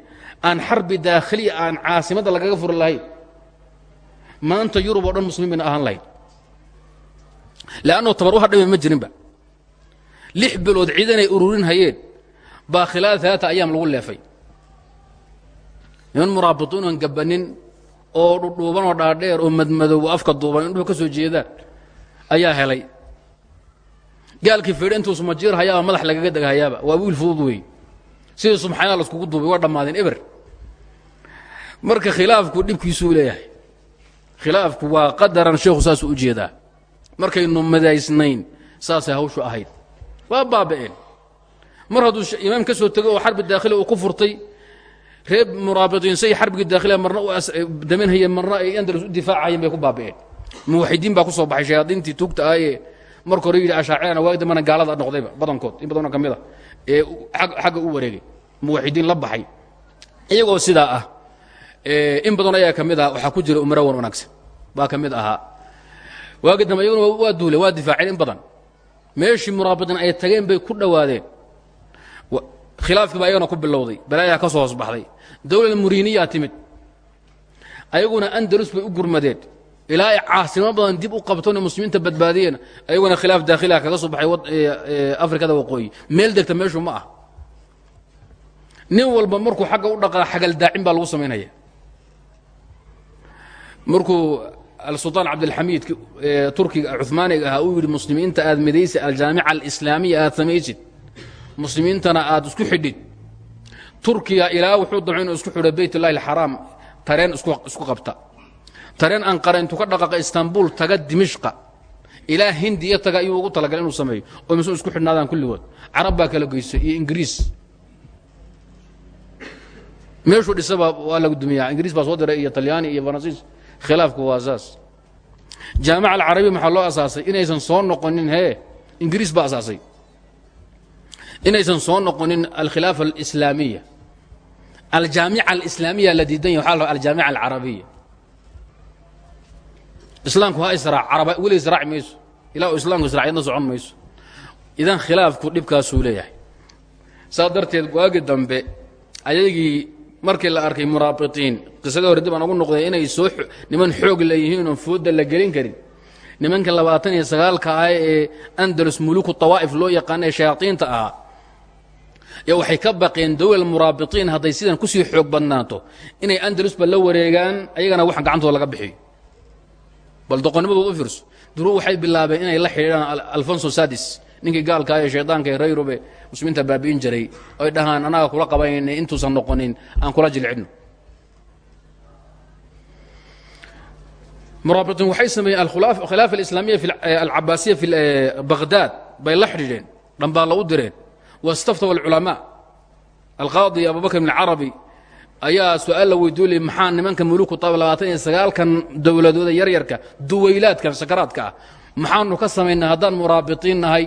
aan xarbi daakhiliya aan caasimadda lagaga furi lahayn maanta yurub oo dhan muslimiin bayna ahaan lahayd. Leannao tabar u hadhame ma jirinba. Lix bilood ciidanay ururin hayeen baa khilaal alaata ayaam lagu leefay niman muraabituun aan gabanin oo dhudhuuban oo dhaadheer oo madmadow oo afka duuban indhuhu ka soo jeedaan ayaa helay. Gaalkii fidhe intuusu majiir hayaaba madax lagaga deghayaaba waa wiil fudud wey sidii subxaanaa laskugu duubay waa dhammaadeen eber. Marka khilaafku dhibkiisuu leeyahay. Khilaafku waa qadaran sheekhu saasuu u jeedaa. Markaynu madaysnayn saasay hawshu ahayd. Waa baaba'een. Mar hadduu imaam ka soo tego oo xarbi daakhili uu ku furtay reer muraabitiin say xarbigii daakhiliga marna u daminhayeen marna ay andalus u difaacayeen bay ku baaba'een. Muwaxidiin baa ku soo baxay shayaadiintii tuugta ahayee marka hore yidhi ashaacirana waagi dambana gaalada noqdayba badankood in badanoo ka mid a ee xagga u wareegay. Muwaxidiin la baxay. Iyagoo sidaa ah in badan ayaa ka mid aha waxaa ku jira umaro wan wanaagsan. Baa ka mid ahaa. Waagi dambe iyaguna waa duuleen waa difaaceen in badan. Meeshii muraabitiin ay tageen bay ku dhowaadeen khilaafkii baa ayagana ku bilowday balaayaa ka soo hoos baxday dowlad muriiniyaa timid. Ayaguna andalus bay u gurmadeen. Ilaa ay badan dib u qabtoon muslimiinta badbaadiyeen ayaguna khilaaf daakhilah kaga soo baxay afrikada waqooyi. Meel degta meeshu ma ah. Nin walba markuu xagga u dhaqaa xagal daacin baa lagu samaynaya markuu alsulطaan cabdilxamiid turkiga cumaaniga ahaa uu yidhi muslimiinta aad midaysa aljaamica alislaamiya aad samaysid muslimiintana aad isku xidhid. Turkiya ilaa wuxuu damco inuu isku xidho bayt اllahi اlxaraam tareen isku qabta. Tareen anqara intuu ka dhaqaaqa istanbul taga dimishqa. Ilaa hindiya taga ayuu ugu talagalay inuu sameeyo oo misu isku xidhnaadaan kulligood. Carab baa kala geyso iyo ingiriis. Meeshuu dhisaba waa lagu dumiyaa. Ingiriis baa soo diray iyo talyaani iyo faransiis. Khilaafku waa saas. Jaamica alcarabiya maxaa loo asaasay inaysan soo noqonin hee? Ingiriis baa asaasay inaysan soo noqonin alkhilaafa alislaamiya. Aljaamica alislaamiya la diidan yahy waxa la aljaamica alcarabiya. Islaamku ha israac caraba weli israaci mayso. Ilaa uu islaamku israacyadna socon mayso. Idan khilaafku dhibkaasuu leeyahay. Saas darteed dambe ayagii markii la arkay muraabitiin qisadii hore dib aan ugu noqday inay soo niman xoog leeyihiin oon foodda la gelin karin. Nimanka labaatan iyo sagaalka andalus muluku tawaa'if loo yaqaana ee shayaadiinta ee waxay ka baqeen dowlal muraabitiin hadday sidan ku sii xoog badnaato. Inay andalusba la wareegaan ayagana wax gacantooda laga bixiyo bal doqonnimadooda u fiirso. Duruu waxay bilaabeen inay la xidhiidhaan alfonso sadis ninkii gaalka ee shaydaanka ee rayrube muslimiinta baabi'in jiray oy dhahaan annaga kula qabanayna intuusan noqonin aan kula jilcidno muraabitiin waxay sameeyeen alkhilaafa alislaamiya alcabaasiya fi baghdaad bay la xidhiidheen dhambaa la u direen wastaftawa alculamaa alqaadi abubakr ibn carabi ayaa su'aal la weydiiyey maxaa nimanka muluku taab labaatan iyo sagaalkan dowladooda yaryarka duwaylaadkan sakaraadka ah maxaanu ka samaynaa haddaan muraabitiin nahay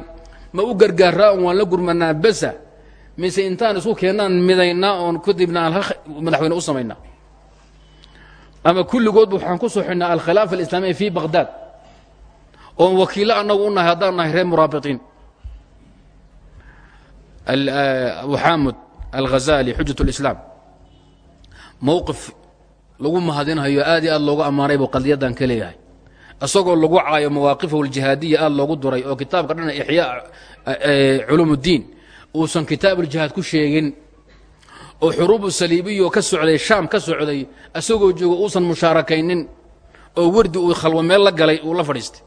ma u gargaaraa on waan la gurmanaa besa mise intaan isku keennaan midaynaa oon kadibna aan madaxweyne u samaynaa ama kulligoodba waxaan ku soo xidhnaa alkhilaafa alislaamiya fi bakhdaad oon wakiillo annagu u nahay haddaan nahay reer muraabitiin abu xaamud alghazali xujat اlislaam mowqif lagu mahadinhayo aad iyo aad loogu ammaanay buu qadiyaddan ka leeyahay isagoo lagu caayo mawaaqifahu aljihaadiya aad loogu duray oo kitaabka dhan ixyaa culuum اddiin uusan kitaabuuljihaad ku sheegin oo xuruubu saliibiya oo ka socday shaam ka socday isagoo joogo uusan mushaarakaynin oo werdi uu khalwo meel la galay uu la fadhiistay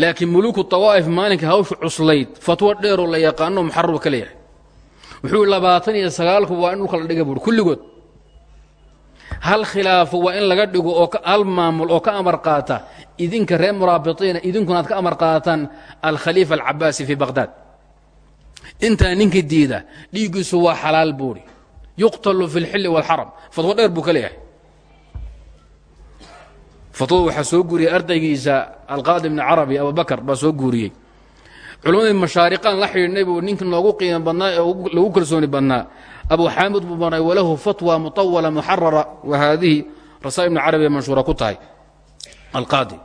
laakiin muluku tawaa'if maalinka hawsha cuslayd fatwo dheeroo la yaqaano muxarab ka leeyahay. Wuxuu labaatan iyo sagaalku waa in dhulka la dhiga buuri kulligood. Hal khilaafo waa in laga dhigo oo hal maamul oo ka amar qaata idinka reer muraabitiina idinkuna aad ka amar qaataan alkhaliifa alcabaasi fii baqhdaad intaa ninki diida dhiiggiisu waa xalaal buuri. Yuqtalu fi اlxilli wاlxaram fatwo dheer buu ka leeyahay fatwada waxaa soo guuriyey ardaygiisa alqaadi bni carabi abubakar baa soo guuriyey. Culammadii mashaariqaan la xidhiidhnay buu ninka noogu qiimo badnaa ee lagu kalsooni badnaa. Abu xaamid buu baray walahu fatwa muطawala muxarara wa haadihi rasaa'il ibni carabi manshuura ku tahay. Alqaadi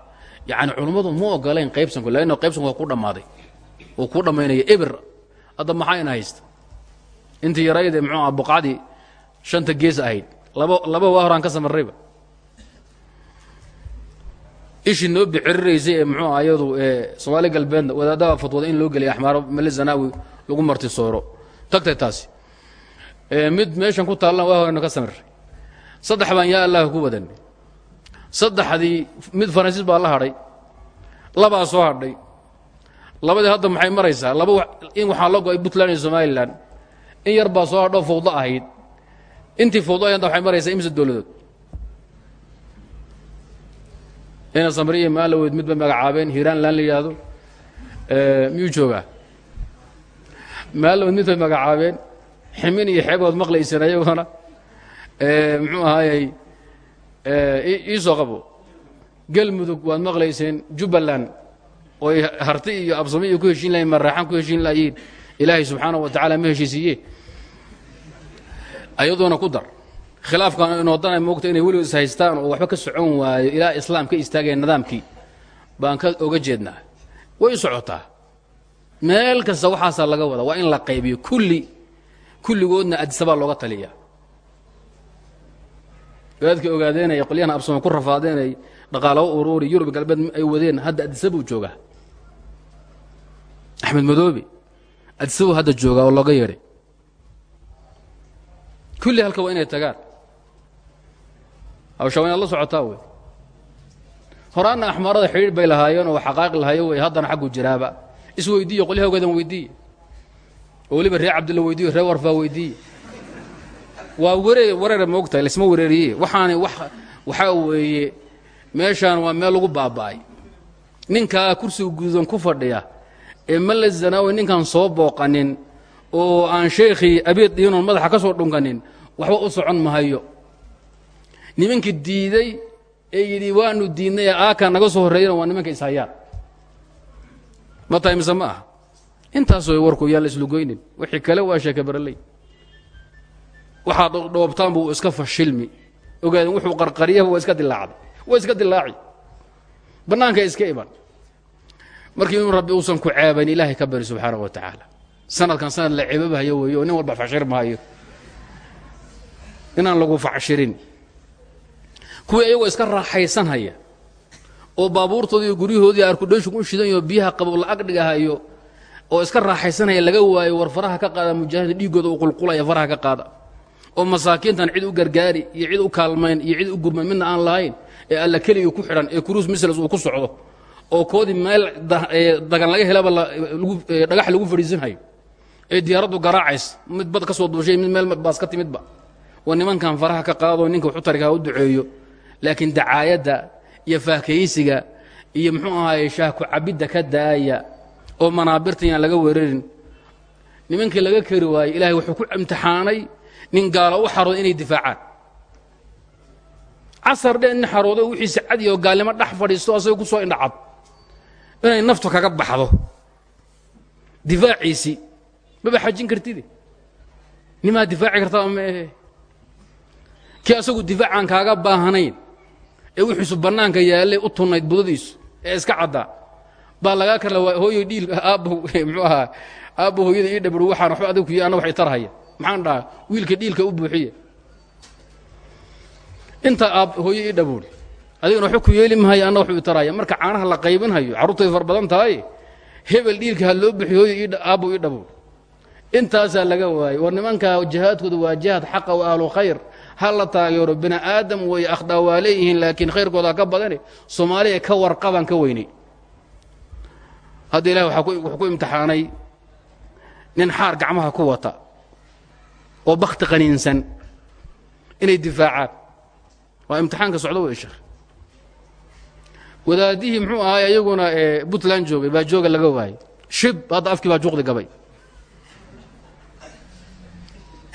yacni culummadu ma ogolayn qaybsanku lanno qaybsanku waa ku dhammaaday. Uu ku dhammaynaya ebir hadda maxayna haysta? Intii yarayde muxuu aha buqacdii shanta gees ahayd. Laba laba waa horaan ka samarrayba ishii noo bixiriraysay ee muxuu aha iyadu ee soomaali galbeedna wadaadaba fatwada in loo geliya axmaaro male zanaawi lagu marti sooro. Tagtay taasi. Mid meeshan ku taallan waa horeyno ka samirray saddex baan yaa allah ku wadan. Saddexdii mid faransiis baa la hadhay. Labaa soo hadhay. Labadii hadda maxay maraysaa? Laba in waxaa la go'ay puntland iyo somalilan in yar baa soo hadhoo fawdo ahayd. Intii fawdo ahayd waxay maraysaa imse dowladood ina samriya maalaweyd mid bay magacaabeen hiiraan laan la yidhaahdo miyuu joogaa? Maalaweyd mid bay magacaabeen ximin iyo xeebood maqlayseen ayagoona muxuu ahaayey iisoo qabo. Galmudug waad maqlayseen jubbaland oy harti iyo absami iyo ku heshiin lahayn maraaxan ku heshiin lahayiin ilaahay subxaanahu wa tacaala ma heshiisiiye ayadoona ku dar khilaafkan inoodana moogta inay weligood is haystaan oo waxba ka socon waayo ilaa islaam ka istaagaya nidaamkii baan ka oga jeednaa. Way socotaa. Meel kasta waxaasaa laga wada waa in la qaybiyo kulli kulligoodna adisabaa looga taliya wadaadka ogaadeenaya qolyahana absamo ku rafaadeenay dhaqaalawo uruuri yurub galbeed ay wadeen hadda adisabuu joogaa. Axmed madoobe adisabuu hadda joogaa oo looga yeedhay kulli halka waa inay tagaan hawsha waa inaad la socotaa wey horaanna axmaarada xidhiidh bay lahaayeen oo xaqaaqi lahayo wey haddana xaggu jiraaba. Isweydiiye qolyaha ogadan weydiiye. Oo weliba reer cabdilla weydiiyo reer warfaa waa wareer wareera moogtahay laisma wareeriye. Waxaani wax waxaa weeye meeshaan waa meel lagu baaba'ay. Ninkaa kursiga gududan ku fadhiya ee malla zanaawi ninkaan soo booqanin oo aan sheekhii abeed dhiinoon madaxa ka soo dhunkanin waxba u socon mahayo nimankii diiday ee yidhi waanu diidnay aakaa naga soo horreeyana waa nimanka ishayaan ma tahay mise ma aha? Intaas way warku yaan la islugoynin wixii kale waa sheeke baraley waxaad dhoobtaan buu iska fashilmi ogaadeen wuxuu qarqariyaba waa iska dilaacday waa iska dilaaci bannaanka iska iman. Markii inuu rabbi uusan ku ceebayn ilaahay ka bari subxaanahu wa tacaala sanadkan sanad la ceebabahayo weeye oo nin walba fashir maayo inaan lagu facshirin kuwii ayagoo iska raaxaysanhaya oo baabuurtoodii iyo guryahoodii arkudhayshug u shidanyo biyaha qabow la ag dhigahayo oo iska raaxaysanaya laga waayo war ka qaada mujaahida dhiiggooda uu qulqulaya faraha ka qaada. oo masaakiintan cid u gargaari iyo cid u kaalmayn iyo cid u gurmayn midna aan lahayn ee alla keligii ku xidhan ee kuruus misles uu ku socdo oo koodii meel dagan laga helaba dhagax lagu fadhiisanhayo ee diyaaraddu garaacays mid bad ka soo duushay mid meel baas ka timidba. Oo nimankan faraha ka qaado ninka wuxu tarigaa u duceeyo laakiin dacaayadda iyo faahkaysiga iyo muxuu ahaaye shaahku cabidda ka daaya oo manaabirtan yaan laga weerarin nimankii laga keri waayey ilaahay wuxuu ku imtixaanay nin gaalo u xarooda inay difaacaan. Casar dhee nin xarooday wixiisa cadi oo gaalnimo dhex fadhiisto asagoo ku soo indhacad inay naftu kaga baxdo. Difaaciisii maba xajin kartide nimaa difaaci kartaa ma ahe kii asagu difaacaan kaaga baahanayn ee wixiisu bannaanka yaallay u tunnayd budadiisu ee iska caddaa. Baa lagaa karla hooyo dhiil aabbo muxuu ahaa aabbo hooyada ii dhabiro waxaan waxba adig kuyi anna wax itarhaya maxaan dhahaa wiilka dhiilka u buuxiya. Inta aab hooyo ii dhabuuri adigana waxba ku yeeli mahayo anna waxu itarhaya marka caanaha la qaybinhayo carruurtay far badan tahay hebel dhiilka ha loo buxiyo hooyo aabbo ii dhabuuri intaasaa laga waayey war nimankaa jihaadkooda waa jihaad xaqa wa ahlu khayr ha la taageero bini aadam way akhdaa waa leeyihiin laakiin khayrkoodaa ka badane soomaaliya ka warqabaan ka weynay hadda ilahi wuxuu ku imtixaanay nin xaar gacmaha ku wata oo bakhti qaniinsan inay difaacaan. Waa imtixaanka socdo wey sheekh wadaadihii muxuu ahaay ayaguna ee puntland joogay baa jooga laga waayey shib hadda afkii baa juuqdi gabay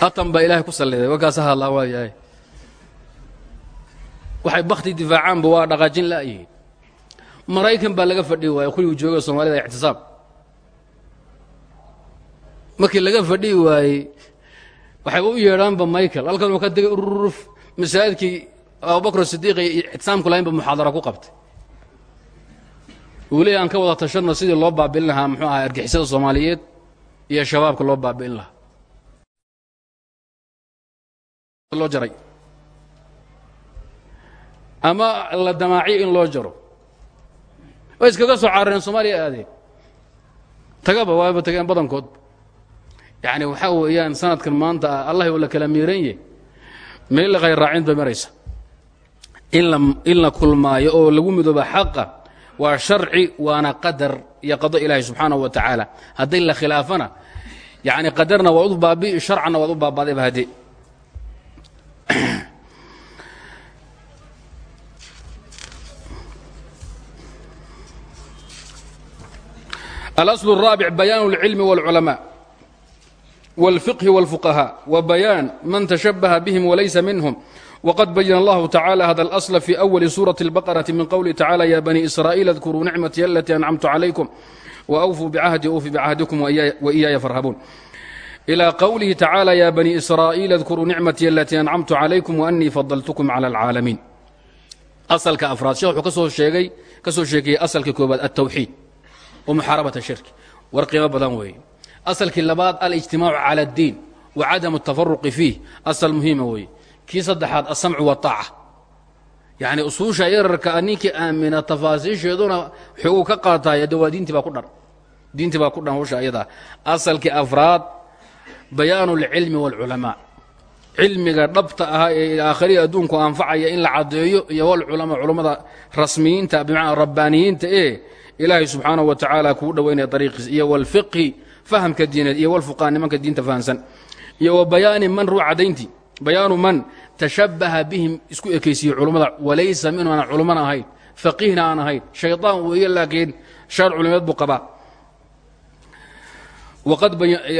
atan baa ilaahay ku salliday warkaasa hadlaa waayahay waxay bakti difaacaanba waa dhaqaajin la'yihiin maraykan baa laga fadhihi waayey kuligii jooga soomaalida ictisaab. Markii laga fadhihi waayey waxayba u yeedhaanba michael halkan uu ka degay ururuf masaajidkii abubakr sidiiq iyo ictisaamku lahaynba muxaadara ku qabtay. Uu leeya aan ka wada tashanno sidii loo baabi'in lahaa muxuu ahaa argixisada soomaaliyeed iyo shabaabka loo baabi'in lahaa loo jaray. Ama la damaaciyo in loo jaro. Way iskaga soo carareen soomaaliya aadeen tagaba waaba tageen badankood. Yacni waxaa weeyaan sanadkan maanta ah allah oo la kala miiranye meel la khayr raacin bay maraysa. In la in la kulmaayo oo lagu midooba xaqa waa sharci waana qadar iyo qado ilaahay subxaanahu wa tacaala. Haddii la khilaafana yacni qadarna waad u baabi'i sharcanna waad u baabadayba haddii الأصل الرابع بيان العلم والعلماء والفقه والفقهاء وبيان من تشبه بهم وليس منهم وقد بين الله تعالى هذا الأصل في أول سورة البقرة من قوله تعالى يا بني إسرائيل اذكروا نعمتي التي أنعمت عليكم وأوفوا بعهدي أوفي بعهدكم وإياي فارهبون إلى قوله تعالى يا بني إسرائيل اذكروا نعمتي التي أنعمت عليكم وأني فضلتكم على العالمين أصل كأفراد شيخ كسو شيغي كسو شيغي أصل ككوبات التوحيد ومحاربة الشرك ورقيمة بدن وي أصل كلابات الاجتماع على الدين وعدم التفرق فيه أصل مهم وي كي صدحات السمع والطاعة يعني أصوشا يرك أنيك آمن التفاصيل شيدون حقوق قاطع يدوا دين تبا كدر دين تبا كدر هوشا أيضا أصل كأفراد bayaanu اlcilmi wاlculamaa cilmiga dhabta ahaa ee aakharihi adduunku anfacaya in la caddeeyo iyo walculamaa culammada rasmiyiinta bimacnaa rabbaaniyiinta ee ilaahay subxaanahu wa tacaala kuu dhowaynaya dariiqiis iyo walfiqhi fahamka diineed iyo walfuqaa nimanka diinta fahamsan. Iyo wa bayaani man ruu cadaynti bayaanu man tashabbaha bihim isku ekaysiiye culummada walaysa minhum aan culummana ahayn faqiihna aan ahayn shaydaan weeye laakiin shar culimeed buu qabaa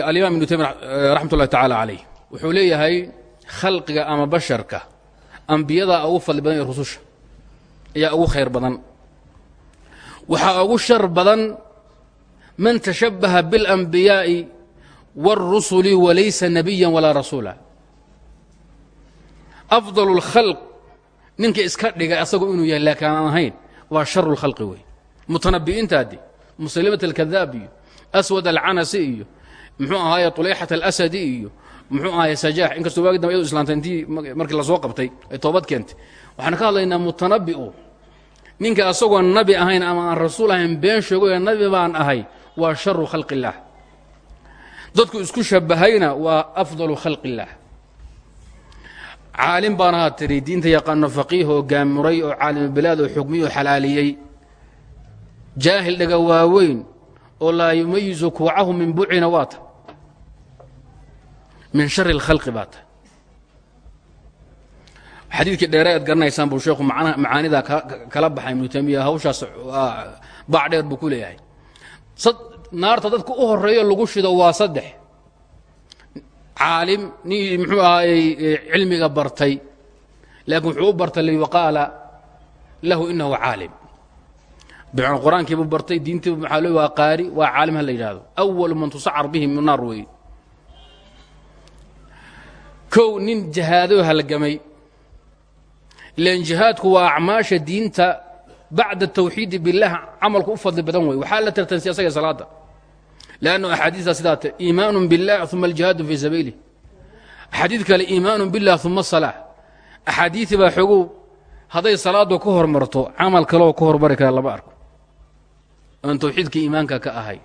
alimaam ibnu taymiya raxmat ullahi tacaala calayh wuxuu leeyahay khalqiga ama basharka ambiyadaa ugu fadli badan ee rususha ayaa ugu khayr badan waxaa ugu shar badan man tashabbaha biاlأnbiyaaءi wاlrusuli walaysa nabiya walaa rasuula afضal اlkhalq ninka iska dhigay asagu inuu yahay laakiin aan ahayn waa sharu اlkhalqi wey mutanabi'iintaadi muslimat اlkadaab iyo aswad alcanasi iyo muxuu ahaaye طulayxat alasadi iyo muxuu ahaye sajaax. Inkastoo waagi dambe yadu islaantay intii markii la soo qabtay ay toobad keentay. Waxaan ka hadlaynaa mutanabi'u ninka asagoon nabi ahayn ama aan rasuul ahayn been sheego ee nabi baan ahay waa sharu khalqi dadku isku shabbahayna waa afdalu khalqi caalim baan ahaa tiri diinta yaqaano faqiih oo gaamuray oo caalimibilaad oo xukmiy oo xalaaliyey. Jaahil dhaga waaweyn oo laa yumayizu kuucahu min bucina waata min shari اlkhalqi baa ta. Xadiidkii dheere aad garanaysaan buu sheekhu macaanidaa kala baxay ibnu taymiya hawshaas baac dheer buu naarta dadka u horeeyo lagu shido waa saddex. Caalim nin muxuu ahaayey cilmiga bartay. Laakiin wuxuu u bartay liyuqaala lahu inahu caalim bimacna qur'aankiibu bartay diintiibu maxaa lo waa qaari waa caalim ha la yidhaahdo. Awalu man tusacar bihi min naar weeye kow nin jahaadoo halgamay ilaan jihaadku waa acmaasha diinta bacda tawxiidi billaah camalku u fadli badan wey waxaa la tartansiya asaga salaada leannu axaadiistaa sidaata iimaanun billah uma aljihaadu fii sabiilih axaadiid kale iimaanun billah uma asalaax axaadiidii baa xoguu hadday salaaddu ka hormarto camal kaleoo ka hormari kara lama arko oon tawxiidkii iimaanka ka ahay.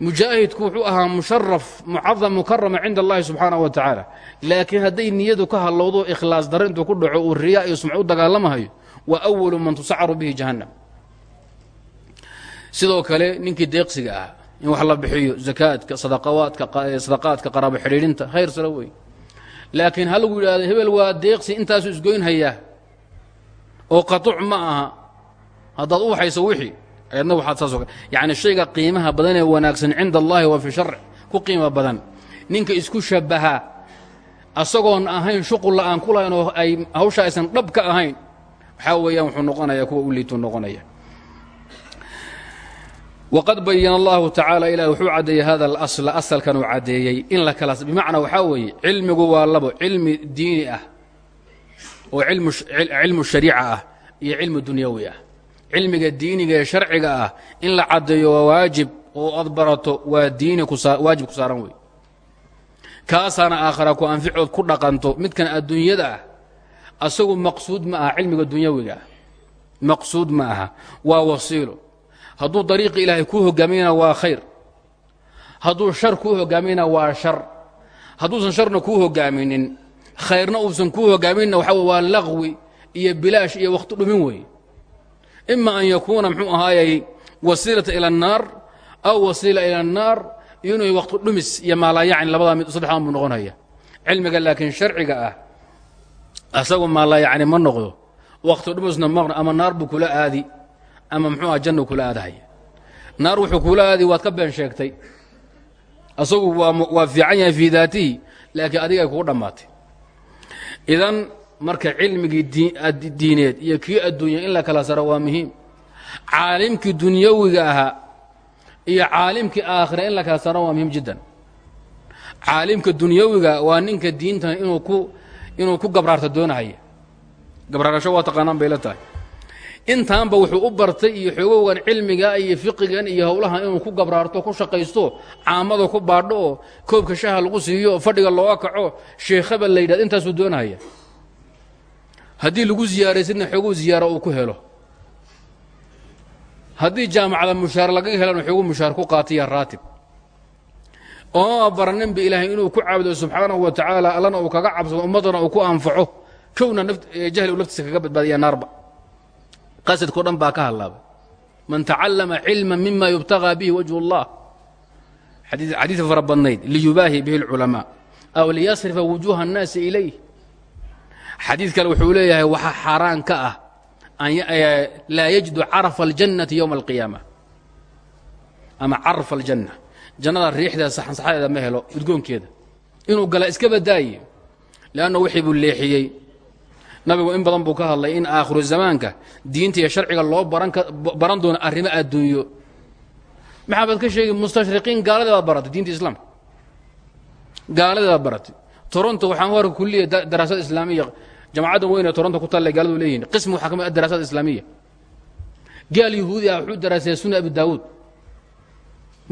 Mujaahidku wuxuu ahaa musharaf mucadam mukarama cinda allahi subxaanaه wa tacaala. Laakiin hadday niyadu ka hallowdo ikhlaas darro intuu ku dhaco uu riyaa iyo sumco u dagaalamahayo waa awalu man tusacaru bihi jahannam. Sidoo kale ninkii deeqsiga ah in wax la bixiyo zakaadka sadaqaadka qaraabo xidhiidhinta khayr sala wey laakiin ha lagu yidhahdo hebel waa deeqsi intaasu isgoynhayaa. Oo qatuc ma aha. Haddaad u waxayso wixii ayadna waxaad saas yacni shayga qiimaha badan ee wanaagsan cinda allahi waa fi sharc ku qiimo badan. Ninka isku shabbaha asagoon ahayn shuqul la'aan ku lahayn oo ay hawsha aysan dhab ka ahayn waxaa weeyaan wuxuu noqonayaa kuwa u liituu noqonaya. Waqad bayana allahu tacaala ilahi wuxuu caddeeyey hada alasla asalkan uu caddeeyey in la kala bimacnaa waxaa weeye cilmigu waa labo cilmi diini ah oo cilmu shariica ah iyo cilmu dunyawi ah cilmiga diiniga ee sharciga ah in la caddeeyo waa waajib oo ad barato waa diini waajib ku saaran wey kaasaana aakhara ku anficood ku dhaqanto midkan adduunyada ah asagu maqsuud ma aha cilmiga dunyawiga ah. Maqsuud ma aha waa wasiilo. Hadduu dariiqi ilaahay kuu hogaaminayna waa khayr. Hadduu shar kuu hogaaminayna waa shar. Hadduusan sharna kuu hogaaminin khayrna uusan kuu hogaaminna waxa waa laqwi iyo bilaash iyo wakhti dhumin weeye ima an yakuuna mxuu ahaayey wasiilata ila annaar aw wasiila ila annaar inuu wakti dhumis iyo maalaayacni labadaa mid saddexdaan buu noqonaya. Cilmiga laakiin sharciga ah asagu maalaayacni ma noqdo wakti dhumisna maqno ama naar buu kula aadi ama mxuu aha jannu kula aadahay. Naar wuxuu kula aadi waad ka been sheegtay. Asagu waa fiican yahay fii daatihi laakiin adiga ay kugu dhammaatay. Idan marka cilmigii diineed iyo kii adduunya in la kala saro waa muhiim. Caalimkii dunyawiga ahaa iyo caalimkii aakhira in la kala saro waa muhiim jiddan. Caalimka dunyawiga waa ninka diintan inuu ku inuu ku gabraarto doonahaya gabraarasho waa taqaanaan bay la tahay. Intaanba wuxuu u bartay iyo xoogowgan cilmiga iyo fiqigan iyo howlahan inuu ku gabraarto ku shaqaysto caamada ku baadho oo koobka shaha lagu siiyo fadhiga looga kaco sheekhaba la yidhahdo intaasuu doonahaya haddii lagu ziyaaraysidna xooguu ziyaaro uu ku helo haddii jaamacada mushaar laga helana xooguu mushaar ku qaataiya raatib ooma baraninba ilaahay inuu ku caabudo subxaanahu wa tacaala allana uu kaga cabsado ummaddana uu ku anfaco kowna jahli u laftiisa kaga badbaadiya naarba qasadkao dhan baa ka hadlaabay man tacallama cilma mima yubtagaa bihi wajhu اllah xadiid fara badnayd liyubaahi bihi اlculamaa aw liyasrifa wujuuha الnaasi ilayh xadiid kale wuxuu leeyahay waxaa xaaraan ka ah laa yajidu carafa اljannati ywma اlqiyaama ama carfa aljanna. Jannada riixdeeda saxansaxadeeda ma helo udgoonkeeda. Inuu gala iska badaaye leanna wixii buu leexiyey. Nabigu in badan buu ka hadlay in aakhiru zamaanka diinta iyo sharciga loo baran doono arrimo adduunyo maxaa baad ka sheegi mustashriqiin gaaladeed baad baratay diinta islaamka. Gaaladeed baad baratay. Toronto waxaan warka kuliya daraasad islaamiya jamacadda weyn ee toronto ku taallay gaaladu leeyihiin qismi waxaa ka mid ah daraasad islaamiya. Gaal yahuudi ah wuxuu daraasaya sunna abi daawuud.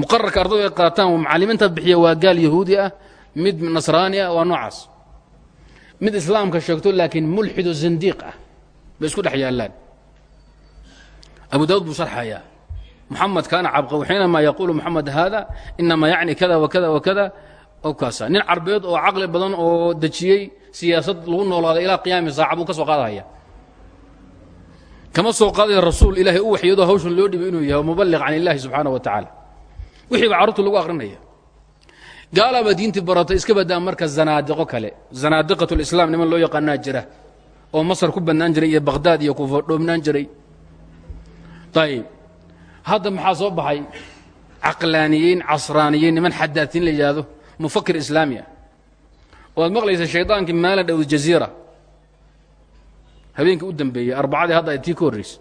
Muqararka ardadu ay qaataan macalimiinta bixiya waa gaal yahuudi ah mid nasraani ah waa noocaas. Mid islaamka sheegto laakiin mulxido zindiiq ah. Bay isku dhex yaallaan. Abu daawud buu sharxayaa. Muxamed kaana cabqaw xiinamaa yaquulu moxamed haada inamaa yacni kada wakada wakada o kaasa nin carbeed oo caqli badan oo dejiyey siyaasad lagu noolaaday ilaa qiyaami saaca buu ka soo qaadahaya kama soo qaadaya rasuul ilaahay u waxyado hawshan loo dhibay inuu yahay muballiq can illahi subxaana wa tacaala. Wixii baa carruurta lagu aqrinaya. Gaalaabaa diintii baratay iska badaa marka zanaadiqo kale. Zanaadiqat lislaam niman loo yaqaanaa jira oo masar ku bannaan jiray iyo bakhdaad iyo kuufa dhoobnaan jiray. Ayib hadda maxaa soo baxay? Caqlaaniyiin casraaniyiin niman xadaatiin la yidhaahdo. Mufakir islaami ah oo aad maqlaysa shaydaankii maalin dhow jaziira habeenkii u dambeeyey arbacadii hadda ay tii ka horraysay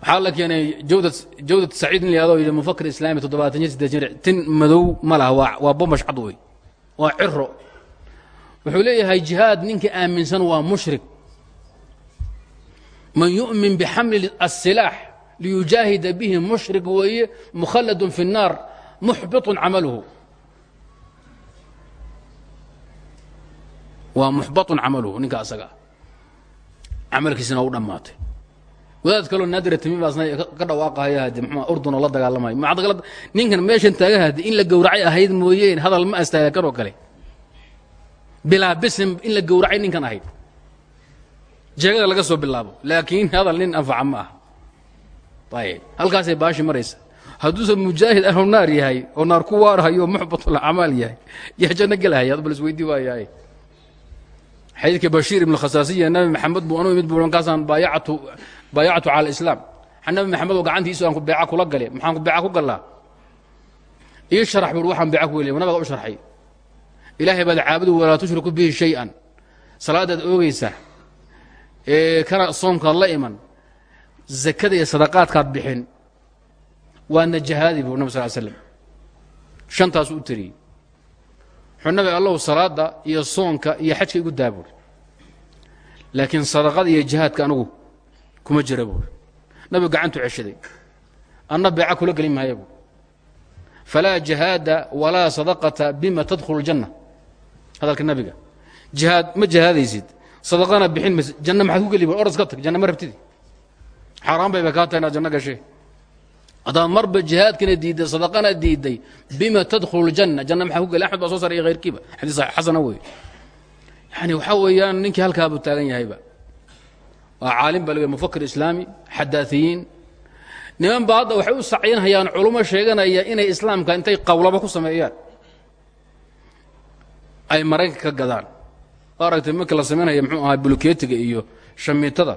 waxaa la keenay jawdad jawdad saciid in la yahdo yidhi mufakir islaami toddobaatan iyo siddeed jir tin madow ma laha waa waa bombash cad wey waa ciro wuxuu leeyahay jihaad ninka aaminsan waa mushrik man yu'min bixamli الsilaax liyujaahida bihi mushrik weeye mukhalladun fi الnaar muxbiطun camaluhu Waa muxbaطun camaluhu ninka asaga camalkiisina u dhammaatay. Wadaad kaloo naadira tamiim baasna ka dhawaaqahaya hade mxuu urdunoo la dagaalamayo macdagala ninkan meeshan taagan hade in la gowracay ahayd mooyeen hadal ma astaaga kanoo kale. Bilaa bisim in la gowracay ninkan ahayd. Jeegada laga soo bilaabo laakiin hadal nin anfaca ma ah ayb halkaasay baashi maraysa. Hadduusan mujaahid ahlu naar yahay oo naar ku waarhayo muxbatul acmaal yahay. Yaa janno gelahaya ad bal isweydii waayahay xadiidka bashiir ibn khasaasiya nabi maxamed buu anu imid bu kaasaan baayactu cala alislaam nabi maxamed oo gacantiisu aan ku beeca kula gale maxaan ku beeca ku gallaa? Ii sharax bur waxaan beeca ku weliya nabiga u sharxay. Ilaahay baad caabudu walaa tushriku bihi shay-an. Salaadaad oogaysaa ee kana soomkaad la iman zakada iyo sadaqaadkaad bixin waadna jahaadi buu nab sal slam shantaasu u tariyey wuxuu nabi allahu salaadda iyo soonka iyo xajka igu daa buuri. Laakiin sadaqada iyo jihaadka anugu kuma jira buuri. Nabigu gacantu ceshaday. Anna beeca kula gelin maaya buuri. Falaa jihaada walaa sadaqata bima tadkhulu اljanna hadalka nabiga. Jihaad ma jihaadaysid. Sadaqana bixin mayse janna maxaad ku geli oras ka tag janna ma rabtidi. Xaaraan bayba kaa tahay inaad janno gashay haddaad marba jihaadkana diidday sadaqana diidday bima tadkhulu ljanna janna maxaa ku geli axmed baa soo saray iyo hayrkiiba xadiis xasana wey yani waxaa weeyaan ninkii halkaabuu taagan yahayba. Waa caalim ba lg mufakir islaami xadaaiyiin niman ba hadda waxay u sacinhayaan culummo sheeganaya inay islaamka intay qawlaba ku sameeyaan. Ay maraykanka ka gadaan. Waa aragtay markii la samaynaya mxuu ahaa buluketiga iyo shamiitada.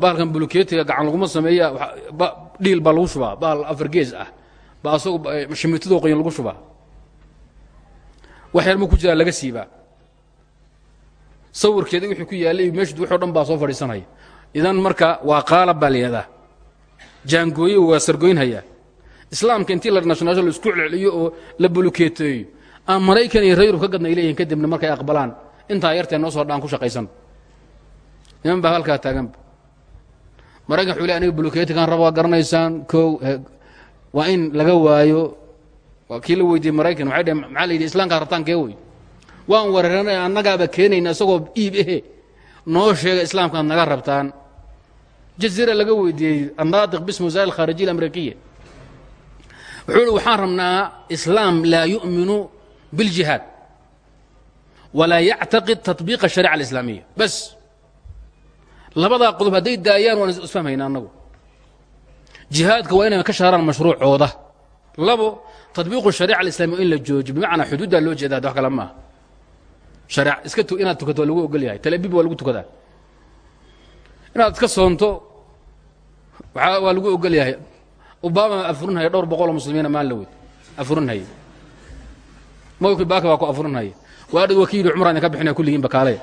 Baalkan buluketiga gacan laguma sameeya dhiil baa lagu shubaa baal afar gees ah ba asagu shamiitado qoyan lagu shubaa. Wax yar ma ku jiraa laga siibaa sawirkeeda wixii ku yaallay meeshu wixi o dhan baa soo fadhiisanaya. Idan marka waa qaalab baa la yihahdaa jaangooye waa sargoynhayaa islaamka intii la nationaal la isku celceliyo oo la bulukeeteeyo aan maraykan iyo reer yurub ka gadna ay leeyihiin kadibna markay aqbalaan intaa yartee noo soo dhaan ku shaqaysan. Niman baa halkaa taaganba maraykan wuxuu le aniga bulukeetikan raba garanaysaan kow waa in laga waayo. Waa kii la weydiiyey maraykan waxay dhehen maxaa la yidhi islaamkaa rabtaan kee wey waan weeraranay annagaaba keenayna isagoo iib ehe noo sheega islaamkaad naga rabtaan. Jazira laga weydiiyey annaatiq bismi wasaa'il alkhaarijiya wuxuu ihi waxaan rabnaa islaam laa yu'minu biاljihaad walaa yactaqid taطbiiqa asharica alislaamiya bas labadaa qodob hadday daayaan waan isfahmayna annagu. Jihaadka waa inay ka shaaraan mashruucooda. Labo taطbiiqu sharica alislamiya in la joojiyo bimacnaa xuduuddaa loo jeeda ad wax kale maaha. Iska inaad tukato waa lagu ogol yahay. Talabib waa lagu tukadaa. Inaad iska soonto waa lagu ogol yahay. Obama afurinhaya dhowr boqoloo muslimiina maan la wey afurinhaya mawki baaka baa ku afurinhaya waadhad wakiili cumraa idinka bixinaya kulligiin bakaalaya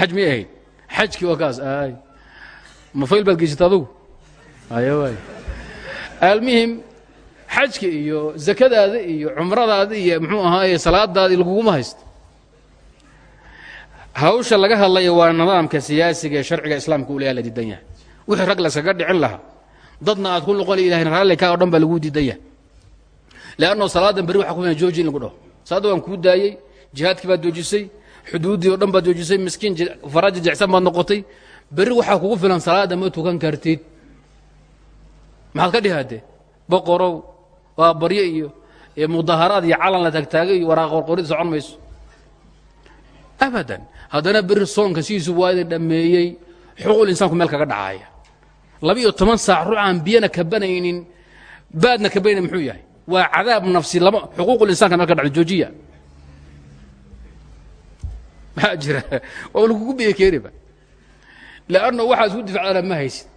xaj miyay ahayd xajkii waa kaas ay. Ma fayl baad geysata adugu? Aya waay almuhim xajka iyo zakadaada iyo cumradaada iyo muxuu ahaaye salaadaadi laguguma haysto. Hawsha laga hadlaya waa nidaamka siyaasiga ee sharciga islaamka u leeya la diidan yahay. Wixii rag layskaga dhicin lahaa. Dadna aad ku noqon ilahin raalli kaa o dhan baa laguu diidan yahay. Leanno salaadan berri waxa ku jooji in lagu dhaho. Salaadda waan kuu daayey jihaadkii baad joojisay xuduuddii oo dhan baad joojisay miskiin faraji jecsan baad noqotay berri waxaa kugu filan salaadda ma tukan kartid. Maxaad ka dhihaadee boqorow waa baryo iyo mudaharaad iyo calan la taagtaagay iyo waraaq qorqorid socon mayso. Abadan haddana berri soonka sidiisu waa idin dhammeeyey xuquuqul insaanku meel kaga dhacaaya laba-iyo toban saac ruux aan biyana kabanaynin baadna kabanaynin muxuu yahay? Waa cadaab nafsi lama xuquuqul insaanka meel ka dhacda joojiya maxaa jira? Waa lagugu biyo keeniba leanno waxaa isku ma haysid.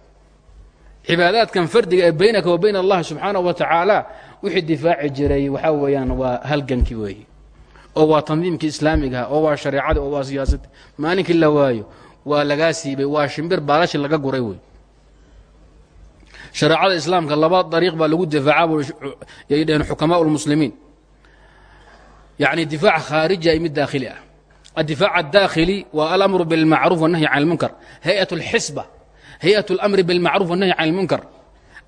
Cibaadaadkan fardiga ee baynaka wa bayn allahi subxaanahu wa tacaala wixii difaaci jiray waxaa weeyaan waa halgankii weeye oo waa tandiimkii islaamigaha oo waa shareecada oo waa siyaasadda maalinkii la waayo waa lagaa siibay waa shimbir baalashi laga guray wey shareecada islaamka laba dariiq baa lagu difaaca yay xukamaa lmuslimiin yacni difaac khaariji ay mid daakhili ah addifaac adaakhili waa alamru bilmacruuf wannahyi can ilmunkar hay-at اlxisba hay-at اlamri bilmacruuf wannahyi can ilmunkar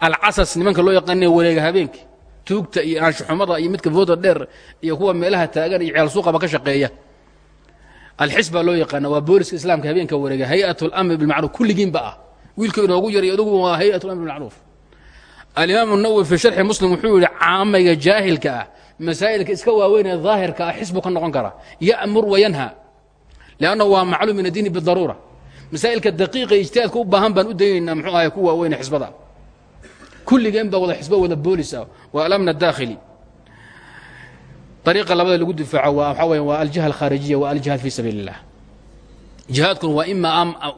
alcasas nimanka loo yaqaanaya wareega habeenkii tuugta iyo aanshuxumada iyo midka vooda dheer iyo kuwa meelaha taagan iyo ceel suuqaba ka shaqeeya alxisba loo yaqaana waa booliska islaamka habeenka wareega hay-at اlamri bilmacruuf kulligiinba ah wiilka inoogu yaray adugu waa hay-at اlamri bilmacruuf alimaam الnawowi fi sharxi muslim wuxuu yihi caamayga jaahilka ah masaa'ilka iska waaweyn ee daahirka ah xisbu ka noqon kara. Ya'mur wayanha lannahu waa macluum min addiini bidaruura masaa'ilka daqiiqa ijtihaadka u baahan baan u daynaynaa muxuu ahay ku waaweyne xisbada. Kulligeen baa wada xisbo wada boolis ah. Waa alamna daakhili. Ariiqa labada lagu difaaco waxaa weya waa aljiha alkhaarijiya waa aljihaad fi sabiili اllah jihaadkuna waa ima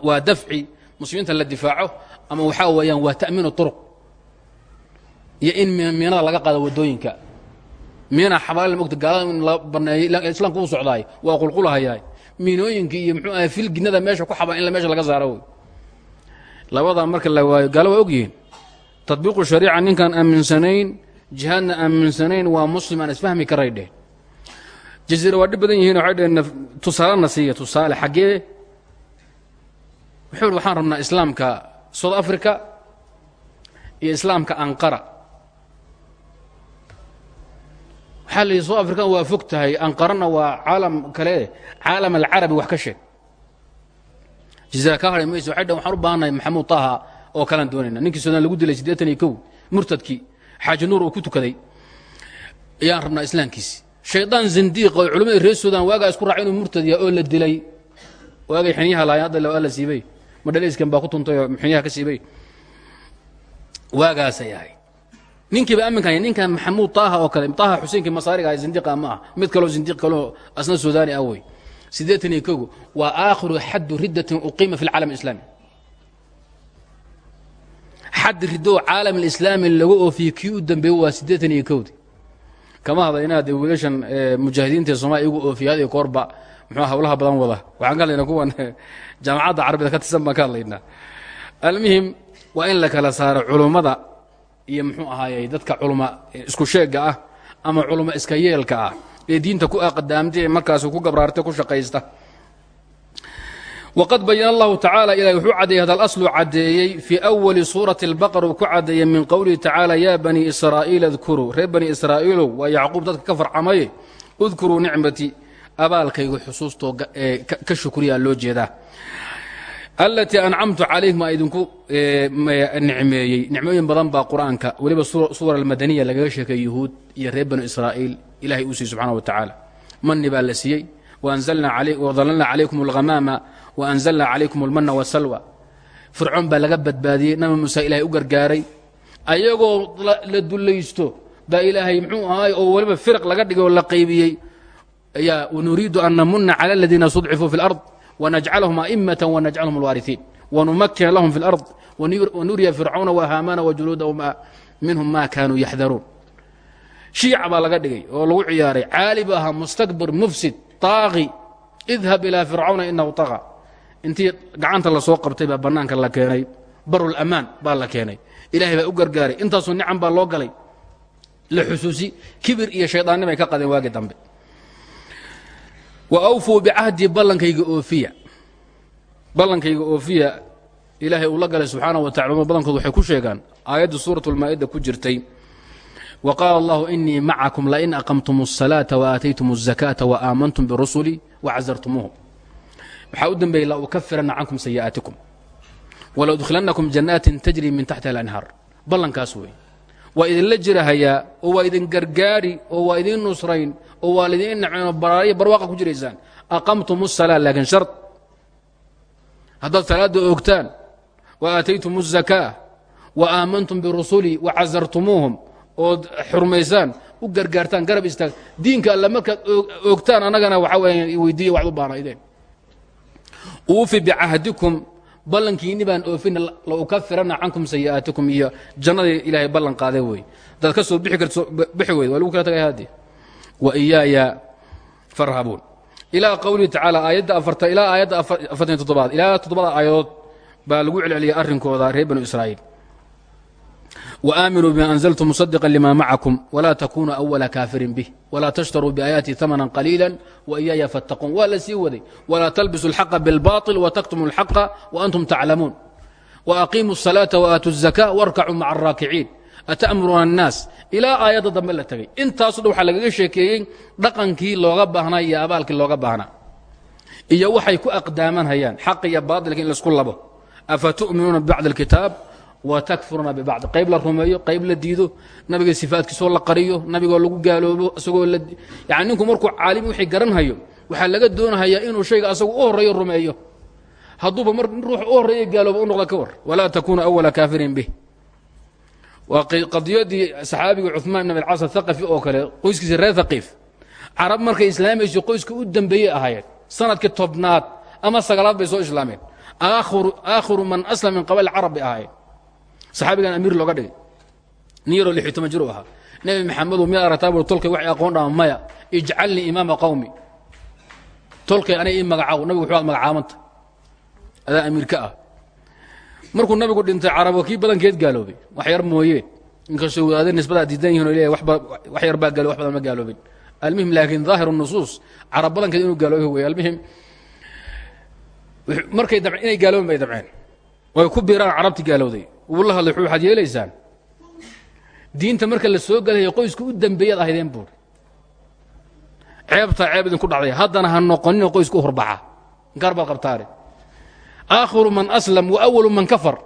waa dafci muslimiinta la difaaco ama waxaa weeyaan waa ta'miin طuruq iyo in miinada laga qaado waddooyinka miina xabaal mogta gaalada in la baneeyo islaamku u socdaay waa qulqulahayaay. Miinooyinka iyo muxuu ahay filginada meesha ku xaba in meesha laga saaro wey labadaa marka la waayo gaalo waa ogyihiin. Tadbiiqu shariica ninkaan aaminsanayn jihaadna aaminsanayn waa muslim aan isfahmi karay dheh. Jaziira waa dhib badan yihiin waxay dheheen tusaalena siiya tusaale xaggee wuxuu waxaan rabnaa islaamka south africa iyo islaamka anqara waxaa la yidhi soo afrikan waa fog tahay anqarana waa caalam kale caalam alcarabi wax ka sheeg. Jazira ka hadhay mayso waxay dhan waxaan u baahannahay maxamuud taha oo kalaan doonayna. Ninkii suudaan lagu dilay siddeetan iyo kow murtadkii xaaji nuur uu ku tukaday. Ayaan rabnaa islaamkiisi shaydaan zindiiq oo culimmada reer suudaan waagaa isku raacay inuu murtad yahay oo la dilay. Waagay xiniyaha laayeen hadda waa la siibay. Madhaleyskan baa ku tuntay oo xiniyaha ka siibay. Waagaasay ahay ninkiiba amminkan ninkan maxamuud taaha oo kale taaha xuseenkii masaariga ah zindiiqa ma ah mid kaloo zindiiq kaloo asna suudaani ah wey. Siddeetan iyo kogu waa aakhiru xaddu riddatin uqiima fi alcaalam alislaami. Xad ridoo caalam alislaami lagu oofiyey kii u dambeeyey waa siddeetan iyo kowdi. Kama hadla inaad wiilashan mujaahidiinta ee soomaliya igu oofiya had iyo koorba muxuu hawlaha badan wada waxaan ka hadlaynaa kuwan jaamacadda carabida ka tirsan baan ka hadlaynaa. Almuhim waa in la kala saaro culummada iyo muxuu ahaayey dadka culuma isku sheegga ah ama culummo iska yeelka ah ee diinta ku aqdaamta markaas ku gabraarta ku shaqaysta. Wqad bayana allahu tacaala ilahi wuxuu caddeeyey hada alaslu caddeeyey fii awali suurati albaqar uu ku caddeeyey min qowlihi tacaala yaa banii israa'iila dkuruu reer bani israa'iilow waa yacquub dadka ka farcamaye udkuruu nicmatii alatii ancamtu calayhim aa idinku nicmeeyey nicmooyin badan baa qur'aanka weliba suwar almadaniya lagaga sheekay yuhuud iyo reer banu israa'iil ilahay uu siiyey subxana wa tacaala mani baa la siiyey. Wadalalna calaykum alghamaama waanzalna calaykum almanna wasalwa fircoon baa laga badbaadiyey nabi muuse ilahay u gargaaray. Ayagoo la dulaysto baa ilaahay muxuu ahaay oo weliba firaq laga dhigay oo la qaybiyey. Ayaa nuriidu an namuna cala aladiina studcifuu fi اlard ونجعلهم أئمة ونجعلهم الوارثين ونمكن لهم في الأرض ونري فرعون وهامان وجنودهم منهم ما كانوا يحذرون شيic baa laga dhigay oo lagu ciyaaray caalib ahaa mustakbir mufsid طاaqi اذهب إilى fircawna inahu طغى intii gacanta lasoo qabtay baa bannaanka la keenay barulأmaan baa la keenay ilahay baa u gargaaray intaasoo nicam baa loo galay la xusuusi kibir iyo shaydaannimay ka qadeen waagi dambe wawfuu bicahdi ballankayga oofiya ballankayga oofiya ilaahay uu la galay subxaana wa tacala badankood waxay ku sheegaan aayadda suurat lmaa'ida ku jirtay wa qaala allahu inii macakum lain aqamtum الsalaaةa waaataytum الzakaata waaamantum birusulii wacasartumuuhum waxaa u dembeeyey la ukafirana cankum sayi'aatikum wala udkhilannakum jannaatin tajri min taxtiha alanhaar ballankaas wey waa idinla jirahayaa oo waa idin gargaari oo waa idin nusrayn oo waa laydin naceen oo baraariya barwaaqa ku jiraysaan aqamtum الsalaa laakiin shard haddaad salaadda oogtaan wa aataytum الzakaa wa aamantum birusulii wa casartumuuhum ood xurmaysaan u gargaartaan garab istaag diinka alle markaad oogtaan annagana waxaa weya weydiiya waxad u baanaydeen uufi bicahdikum ballankiinni baan oofina la ukafirana cankum sayi'aatikum iyo jannadii ilaahay ballan qaadee wey hadaad ka soo bixi karto bixi weyd waa lagu kala tagay haddee wa iyaaya farhabuun ilaa qowlihi tacaala aayadda afarta ilaa aayadda afartan toddobaad ilaa toddobada aayadood baa lagu celceliyay arrinkooda reer banu israa'iil وآmiنوا بma أنزلت مصدقا لma معكم ولا تكونوا أوla كاaفirin bه ولا تشhتروا بآياaتي ثمنا قليلا وإyاya فاتقون waa la sii waday ولا تلبسوا الحق بالباطل وتكتموا الحق وأنتم تعلمون وأقيموا الصلاة وآتوا الزكاة واركعوا مع الراakعين atamuruna annaas ilaa aayadda dambe la tegay intaaso dhan lagaga sheekeeyey dhaqankii looga baahnaa iyo abaalkii looga baahnaa iyo waxay ku aqdaamanhayaan xaqa iyo baatilka in la isku labo afa tu'minuuna bibacdi alkitaab wa takfuruuna bibacd qayb la rumeeyo qayb la diido nabiga sifaadkiisoo la qariyo nabigoo lagu gaaloobo isagoo yani ninku markuu caalimi wixii garanhayo waxaa laga doonahayaa inuu shayga asagu u horreeyo rumeeyo hadduuba mar ruux u horreeyo gaalooba u noqda ka war walaa takuuna awala kaafirin bih waa qadiyadii saxaabigii cuثmaan ibn abicas athaqafi oo kale qoyskiisa reer thaqiif carab markay islaamayso qoyska u dembeeyey ahaayeen. Sanadkii tobnaad ama sagaalaad bay soo islaameen. Aakhiru man aslam min qabail carab bay ahaayeen. Saxaabigan amiir looga dhigay. Nin yaroo lix iyo toban jir u ahaa. Nebi maxamedu miyaad aragtaa bur tolkay waxay aqoon dhaama maya ijcalnii imaama qawmi. Tolkay anay ii magacaw nabigu wuxuu aad magacaamanta. Adaa amiir ka ah markuu nabigu dhintay carabo kii badankeed gaaloobay. Wax yar mooyee inkastoo wadaadee nisbadaa diidan yihiin o leeyahay wax yar baa gaalo wax badan ma gaaloobin. Almuhim laakiin daahir nusuus carab badankeed inuu gaaloobay wey almuhim markay dabceen inay gaaloobin bay dabceen way ku biiraan carabti gaalowday wuu la hadlay waxaad yeelaysaan. Diinta marka la soo galayo qoyska u dembeeyaad ahaydeen buuri ceebtaa ceeb idinku dhacday. Haddana ha noqonino qoysku horbaxa gaar baad qabtaane aakhiru man aslam wa awalu man kafar.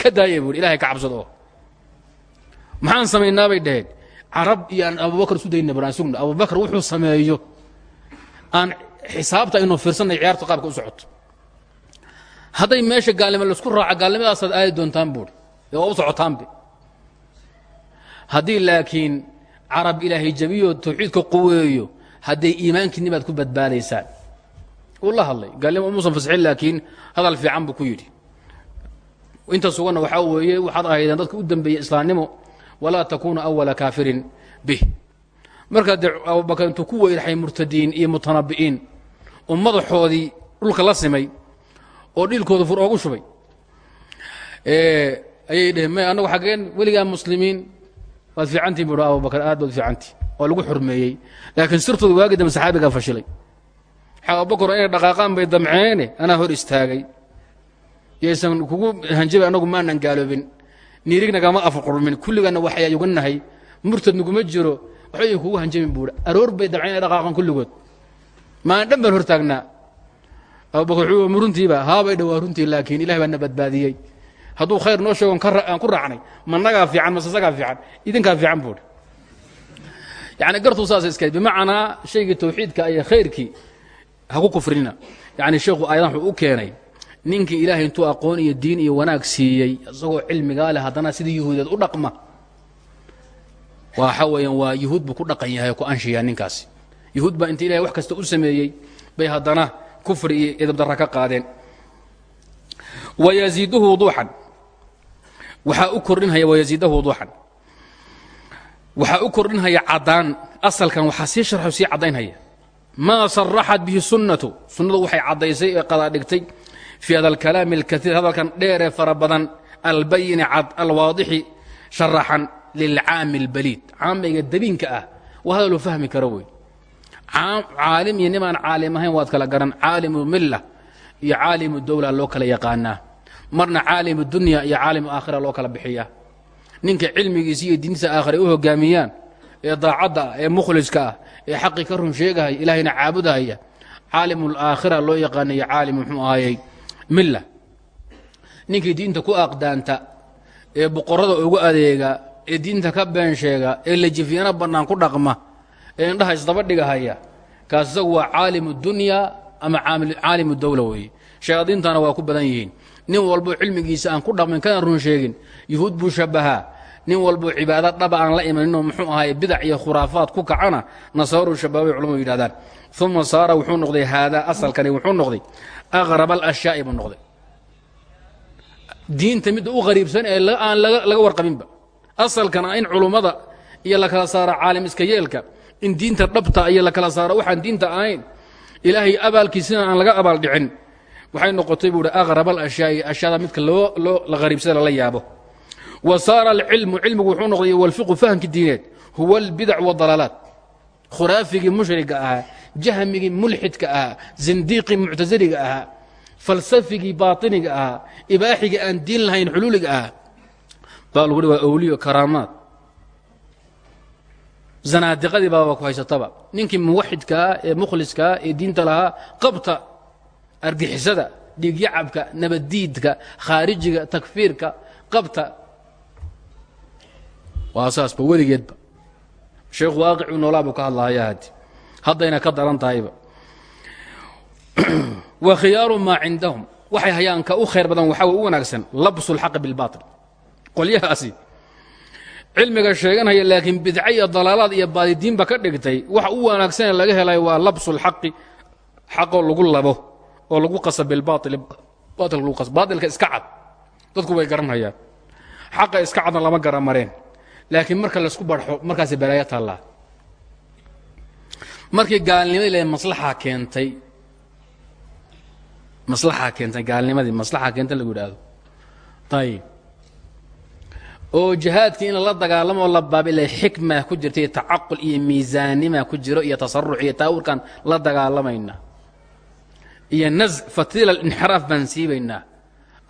Ka daaya oo maxaan samaynaa bay dhaheen. Carab iyo aan abubakar isu dayna baraan sugna abubakar wuxuu sameeyo. Aan xisaabta aynu fiirsanay ciyaarta qaabka u socoto hadday meesha gaalnimo la isku raaca gaalnimadaasaad aadi doontaan buuhi ee waa u socotaanbe haddii laakiin carab ilaahay jabiyo tawxiidka quweeyo hadday iimaankiinni baad ku badbaadaysaan uu la hadlay. Gaalnimo umuusan fasixin laakiin hadal fiican buu ku yidhi. Inta waxaa weeye waxaad ahaydeen dadka u dembeeyey islaamnimo walaa takuunu awala kaafirin bih. Markaa dee abubakar intuu ku weyraxay murtadiin iyo mutanabi'iin oo madaxoodii dhulka la simay oo dhiilkooda fur oogu shubay ayay dheheen may annagu xaggeen muslimiin? Waad fiicantiin buu abubakar aad baad fiicantii lagu xurmeeyey. Laakiin sirtooda waagi dambe fashilay abubakar inay dhaqaaqaan bay damceene anaa hor istaagay. Yaysan kugu hanjabay annagu maanan gaaloobin. Niirignagama afqurmin kulligaanna waxay uga nahay. Murtad naguma jiro. Waxba kugu hanjabin buui aroor bay damceen inay dhaqaaqaan kulligood. Maan dhan baan hortaagnaa abubakar wuxuu ma runtiiba haabay dhawaa runtii laakiin ilahi baa na badbaadiyey. Hadduu khayr noo sheego aan ku raacnay managaa fiican mase isagaa fiican idinkaa fiican buui yani gartuu saas iska bimacnaa shaygii tawxiidka iyo khayrkii ha ku kufrina. Yani sheekhu aayadan wuxuu u keenay ninkii ilaahay intuu aqoon iyo diin iyo wanaag siiyey isagoo cilmigaa leh haddana sidii yuhuudeed u dhaqma. Waxa weeyaan waa yuhuud buu ku dhaqan yahay ku anshiyaa ninkaasi. Yuhuud baa inta ilahay wax kasta u sameeyey bay haddana kufri iyo edabdarra ka qaadeen. Wayaziiduhu wuduuxan waxaa u kordhinhaya wayaziidahu wuduuxan waxaa u kordhinhaya caddaan. Asalkan waxaa sii sharxo sii caddaynhaya maa saraxat bihi sunnatu. Sunnadu waxay caddaysay ee qadaa dhigtay fii hada alkalaami alkaiir hadalkan dheeree fara badan albayini cad alwaadixi sharaxan lilcaami albaliid. Caamiga dabiinka ah waa hadaluu fahmi karo wey caalim iyo nimaan caalim ahayn waad kala garan. Caalimu milla iyo caalimu dowla loo kala yaqaanaa. Marna caalimu dunya iyo caalimu aakhira loo kala bixiyaa. Ninka cilmigiisa iyo diintiisa aakhira ay u hogaamiyaan ee daacadda ah ee mukhliska ah ee xaqii ka run sheegahaya ilaahayna caabudahaya caalimulaakhira loo yaqaanayo caalim muxuu ahayey milla ninkii diinta ku aqdaanta ee boqorada ugu adeega ee diinta ka been sheega ee lajifyano bannaan ku dhaqma ee indhaha isdaba dhigahaya kaas isagu waa caalimu dunya ama caalimu dowla weeye. Shayaadiintana waa ku badan yihiin. Nin walbo cilmigiisa aan ku dhaqmin kana run sheegin yuhuud buu shabahaa nin walbo cibaado dhaba aan la imaninoo muxuu ahaay bidac iyo khuraafaad ku kacana nasaaruu shabaabay culamadu yidhahdaan. Uma saara wuxuu noqday haadaa asalkani wuxuu noqday aqrab alashyaai buu noqday. Diinta midda u qariibsan ee aan laga warqabinba. Asalkana in culummada iyo la kala saaro caalim iska yeelka in diinta dhabta iyo la kala saaro waxaan diinta ahayn ilaahay abaalkiisina aan laga abaal dhicin. Waxay noqotay buu hi aqrab alashyaai ashyaada midka loo la qariibsada lala yaabo wa saara alcilmu cilmigu wuxuu noqday walfiqu fahamki diineed huwa albidac wadalaalaat khuraafigii mushriga ahaa jahmigii mulxidka ahaa zindiiqii muctasiliga ahaa falsafigii baatiniga ahaa ibaaxigii aan diin lahayn xuluuliga ahaa. Baa lagu hi waa awliyo karaamaad. Zanaadiqadii baaba ku haysataba. Ninkii muwaxidkaa ee mukhliskaa ee diinta lahaa qabta argixisada dhiigyacabka nabaddiidka khaarijiga takfiirka qabta waa saasba weligeedba sheekhu waaqicuu noolaabu ka hadlahaya hadi haddayna ka daran tahayba. Wa khiyaaru maa cindahum. Waxay hayaan ka u khayr badan waxaa u wanaagsan labsu lxaqi bilbaatil qolyahaasi. Cilmiga sheeganhaya laakiin bidca iyo dalaalaad iyo baadidiinba ka dhigtay wax u wanaagsanee laga helay waa labsulxaqi xaqoo lagu labo oo lagu qasa bilbaailbaatilka iska cad. Dadku way garanhayaan xaqa iska cadna lama gara laakiin marka laysku barxo markaasi balaayo taallaa. Markii gaalnimadii le maslaxaa keentay maslaxaa keentay gaalnimadii maslaxaa keentay lagu yidhaahdo. Ayib oo jihaadkii in la dagaalamo la baabilay xikma ku jirta iyo tacaqul iyo miisaanima ku jiro iyo tasarux iyo taawurkaan la dagaalamayna iyo naz fatila inxiraaf baan siibaynaa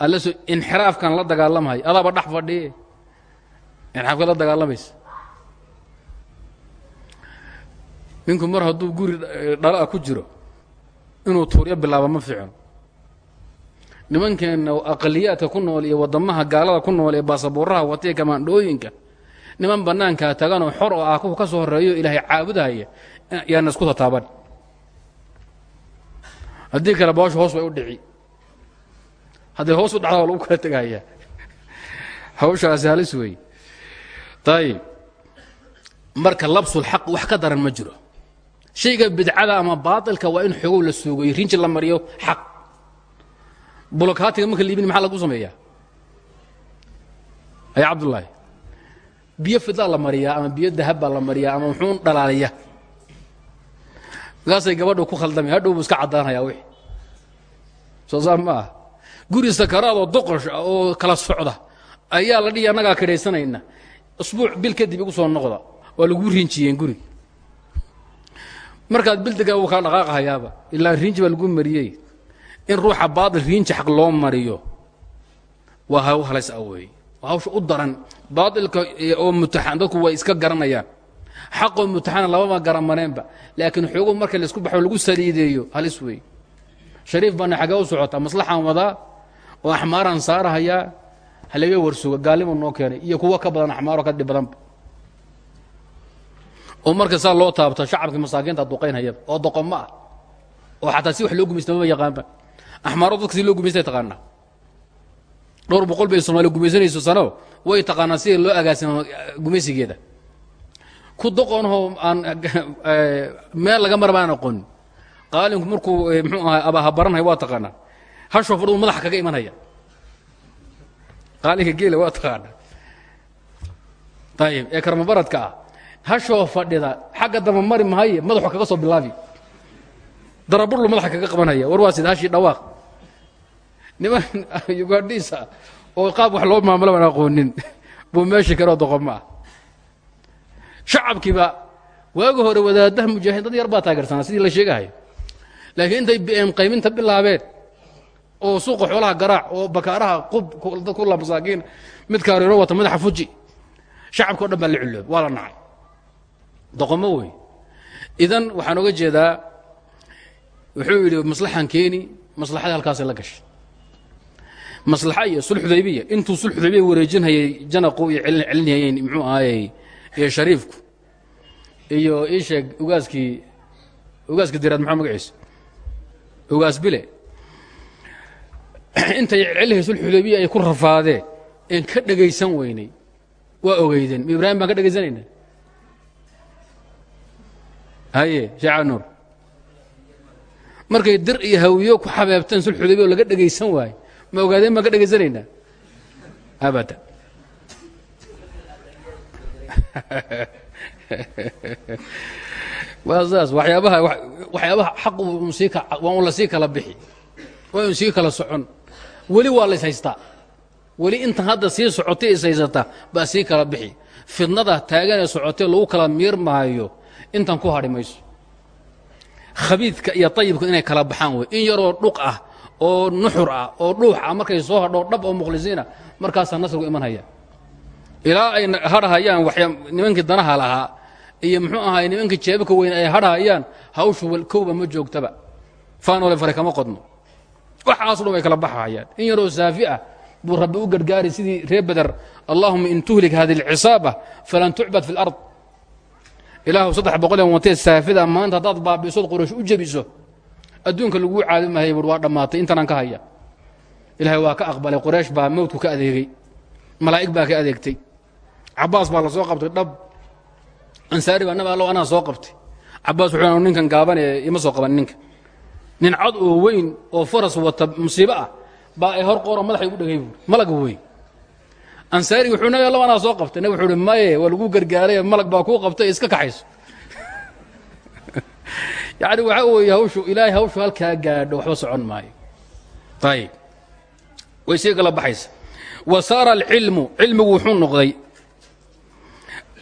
allaso inxiraafkan la dagaalamahay adaaba dhex fadhiye inxiraafka la dagaalamaysa ninku mar hadduu guri dhala ku jiro inuu tuuryo bilaabo ma fiicno. Nimankeenna aqaliyaadka ku nool iyo wadamaha gaalada ku nool ee baasabuuraha wataiyo kamaandhooyinka niman bannaankaa taganoo xor oo ah ka soo horreeyo ilaahay caabudahaya yaana isku tataaban. Haddii kale baashu hoos bay u dhici. Hadday hoos u dhacda waa lagu kala tegaya hawshaasi halis weeye ayib marka labsulxaq wax ka daran ma jiro. Shayga bidcada ama baatilka waa in xoogow la soogayo rinji la mariyo xaq. Bulokaatiga marka liibin maxaa lagu sameeyaa? Ay cabdullaahi. Biyo fidlaa la mariyaa ama biyo dahab baa la mariyaa ama muxuu dhalaaliya markaasay gabadhu ku khaldamay hadhow buu iska caddaanhayaa wixii. Soo saar ma ah guri sakaraad oo doqosh oo kala socda. Ayaa la dhihi annagaa kidhaysanayna usbuuc bil kadib igu soo noqda. Waa lagu rinjiyeen guri. Markaad bildiga wuu kaa dhaqaaqahayaaba ilaa riinji baa lagu mariyey. In ruuxa baatil riinji xaq loo mariyo waa haw halis ah weeye. Waa hawsha u daran. Baatilka oo mutaxan dadku way iska garanayaan. Xaqoo mutaxana labama garanmaneenba laakiin xoogo marka la isku baxo lagu saliideeyo halis weeye. Shariif baana xagee u socotaa maslaxaan wadaa oo axmaaraan saarahayaa halaga warsuga gaalnimo noo keenay iyo kuwo ka badan axmaaroo ka dhib badanba oo marka saa loo taabto shacabkii masaakiinta duqaynhayaba oo doqomo ah oo xataa si wax loo gumaysta maba yaqaanba. Axmaaro dadka si loo gumaystay taqaanaa. Dhowr boqol bay soomaaliya gumaysanayso sano way taqaanaa sida loo agaasimo gumaysigeeda. Ku doqonho aan meel laga mara baan aqoon qaalinku markuu mxuu ahaa abaha baranhaya waa taqaanaa. Hashoo fadhu madaxa kaga imanhaya qaalinka geela waa taqaanaa ayib ee karmabaradka ah hashoo fadhida xagga damba mari mahaye madaxu kaga soo bilaabi. Daraburlu madaxa kaga qabanhaya war waa sida hashii dhawaaq. Niman ugandhiisa oo qaab wax loo maamulo baan aqoonin. Buu meeshii kaleo doqomo ah shacabkiiba waagi hore wadaadaha mujaahiin dad yar baa taageersanaa sidii la sheegahayo laakiin intay bm qayminta bilaabeen oo suuqa xoolaha garaac oo bakaaraha qub dad kula masaakiin mid kaareero wata madaxa fuji. Shacabka o dhan baa la culoob waa la nacay. Doqomo wey idan waxaan oga jeedaa wuxuu yidhi maslaxan keeni maslaxadii halkaasay la gashay maslaxa iyo sulxudaybiya intuu sulxudaybiya wareejinhayay janaqu iyo celinhayeen muxuu ahaayey iyo shariifku iyo ii sheeg ugaaskii ugaaskii diraad maxaa magaciisa ugaas bile intay celihii sulxudaybiya ay ku rafaadeen een ka dhegaysan weynay waa ogeydeen. Ibraahim baan ka dhegaysanayna haye nuur markay dir iyo hawiyo ku xabeebteen sulxudaybiya oo laga dhegaysan waayo ma ogaadeen baan ka dhegaysanaynaa abada waa saas waxyaabaha waxyaabaha xaq un sii waa un la sii kala bixi. Waa un kala socon weli waa lays haystaa. Weli intan hadda sii socotay is baa sii kala bixi. Fidnada taaganee socotee lagu kala miirmaayo intan ku hadhi khabiidka iyo ayibka inay kala baxaan wey in yaroo dhuq ah oo nuxur ah oo dhuux ah markay soo hadho dhab oo mukhlisiina markaasaa nasrigu iman haya. Ilaa ay hadhahayaan nimankii danaha lahaa iyo muxuu ahaay nimankii jeebaka weyn ay hadhahayaan hawshu kowba ma joogtaba. Faanole fare kama qodno waxaaso dhan way kala baxahayaan in yaroo saafi ah buu rabbi u gargaari sidii reer beder allahuma in tuhlik hadi اlcisaaba falan tucbad fi اlard ilaahu saddex boqol watee saafida maanta haddaad baabisood qoraysh u jebiso adduunka laguu caadi mahaya bur waa dhammaatay. Intanaan ka haya. Ilaahay waa ka aqbalay. Qoraysh baa mawdku ka adeegay. Malaa'ig baa ka adeegtay. Cabaas baa la soo qabtay. Dhab. Ansaari baa allow anaa soo qabtay. Cabaas wuxuu ninkan gaaban ee ima soo qaban ninka nin cad oo weyn oo faras wata musiibo ah baa ay hor qooro madaxay ugu dhegay buuri malag weyn ansaari wuxuu nabi allow anaa soo qabtay nabi wuxuu uhi maye waa lagu gargaaray malag baa kuu qabtay iska kaxayso yacni waxaa weeye hawshu ilaahay hawshu halkaa gaadho waxba socon maayo ayib way sii kala baxaysa wa saara alcilmu cilmigu wuxuu noqday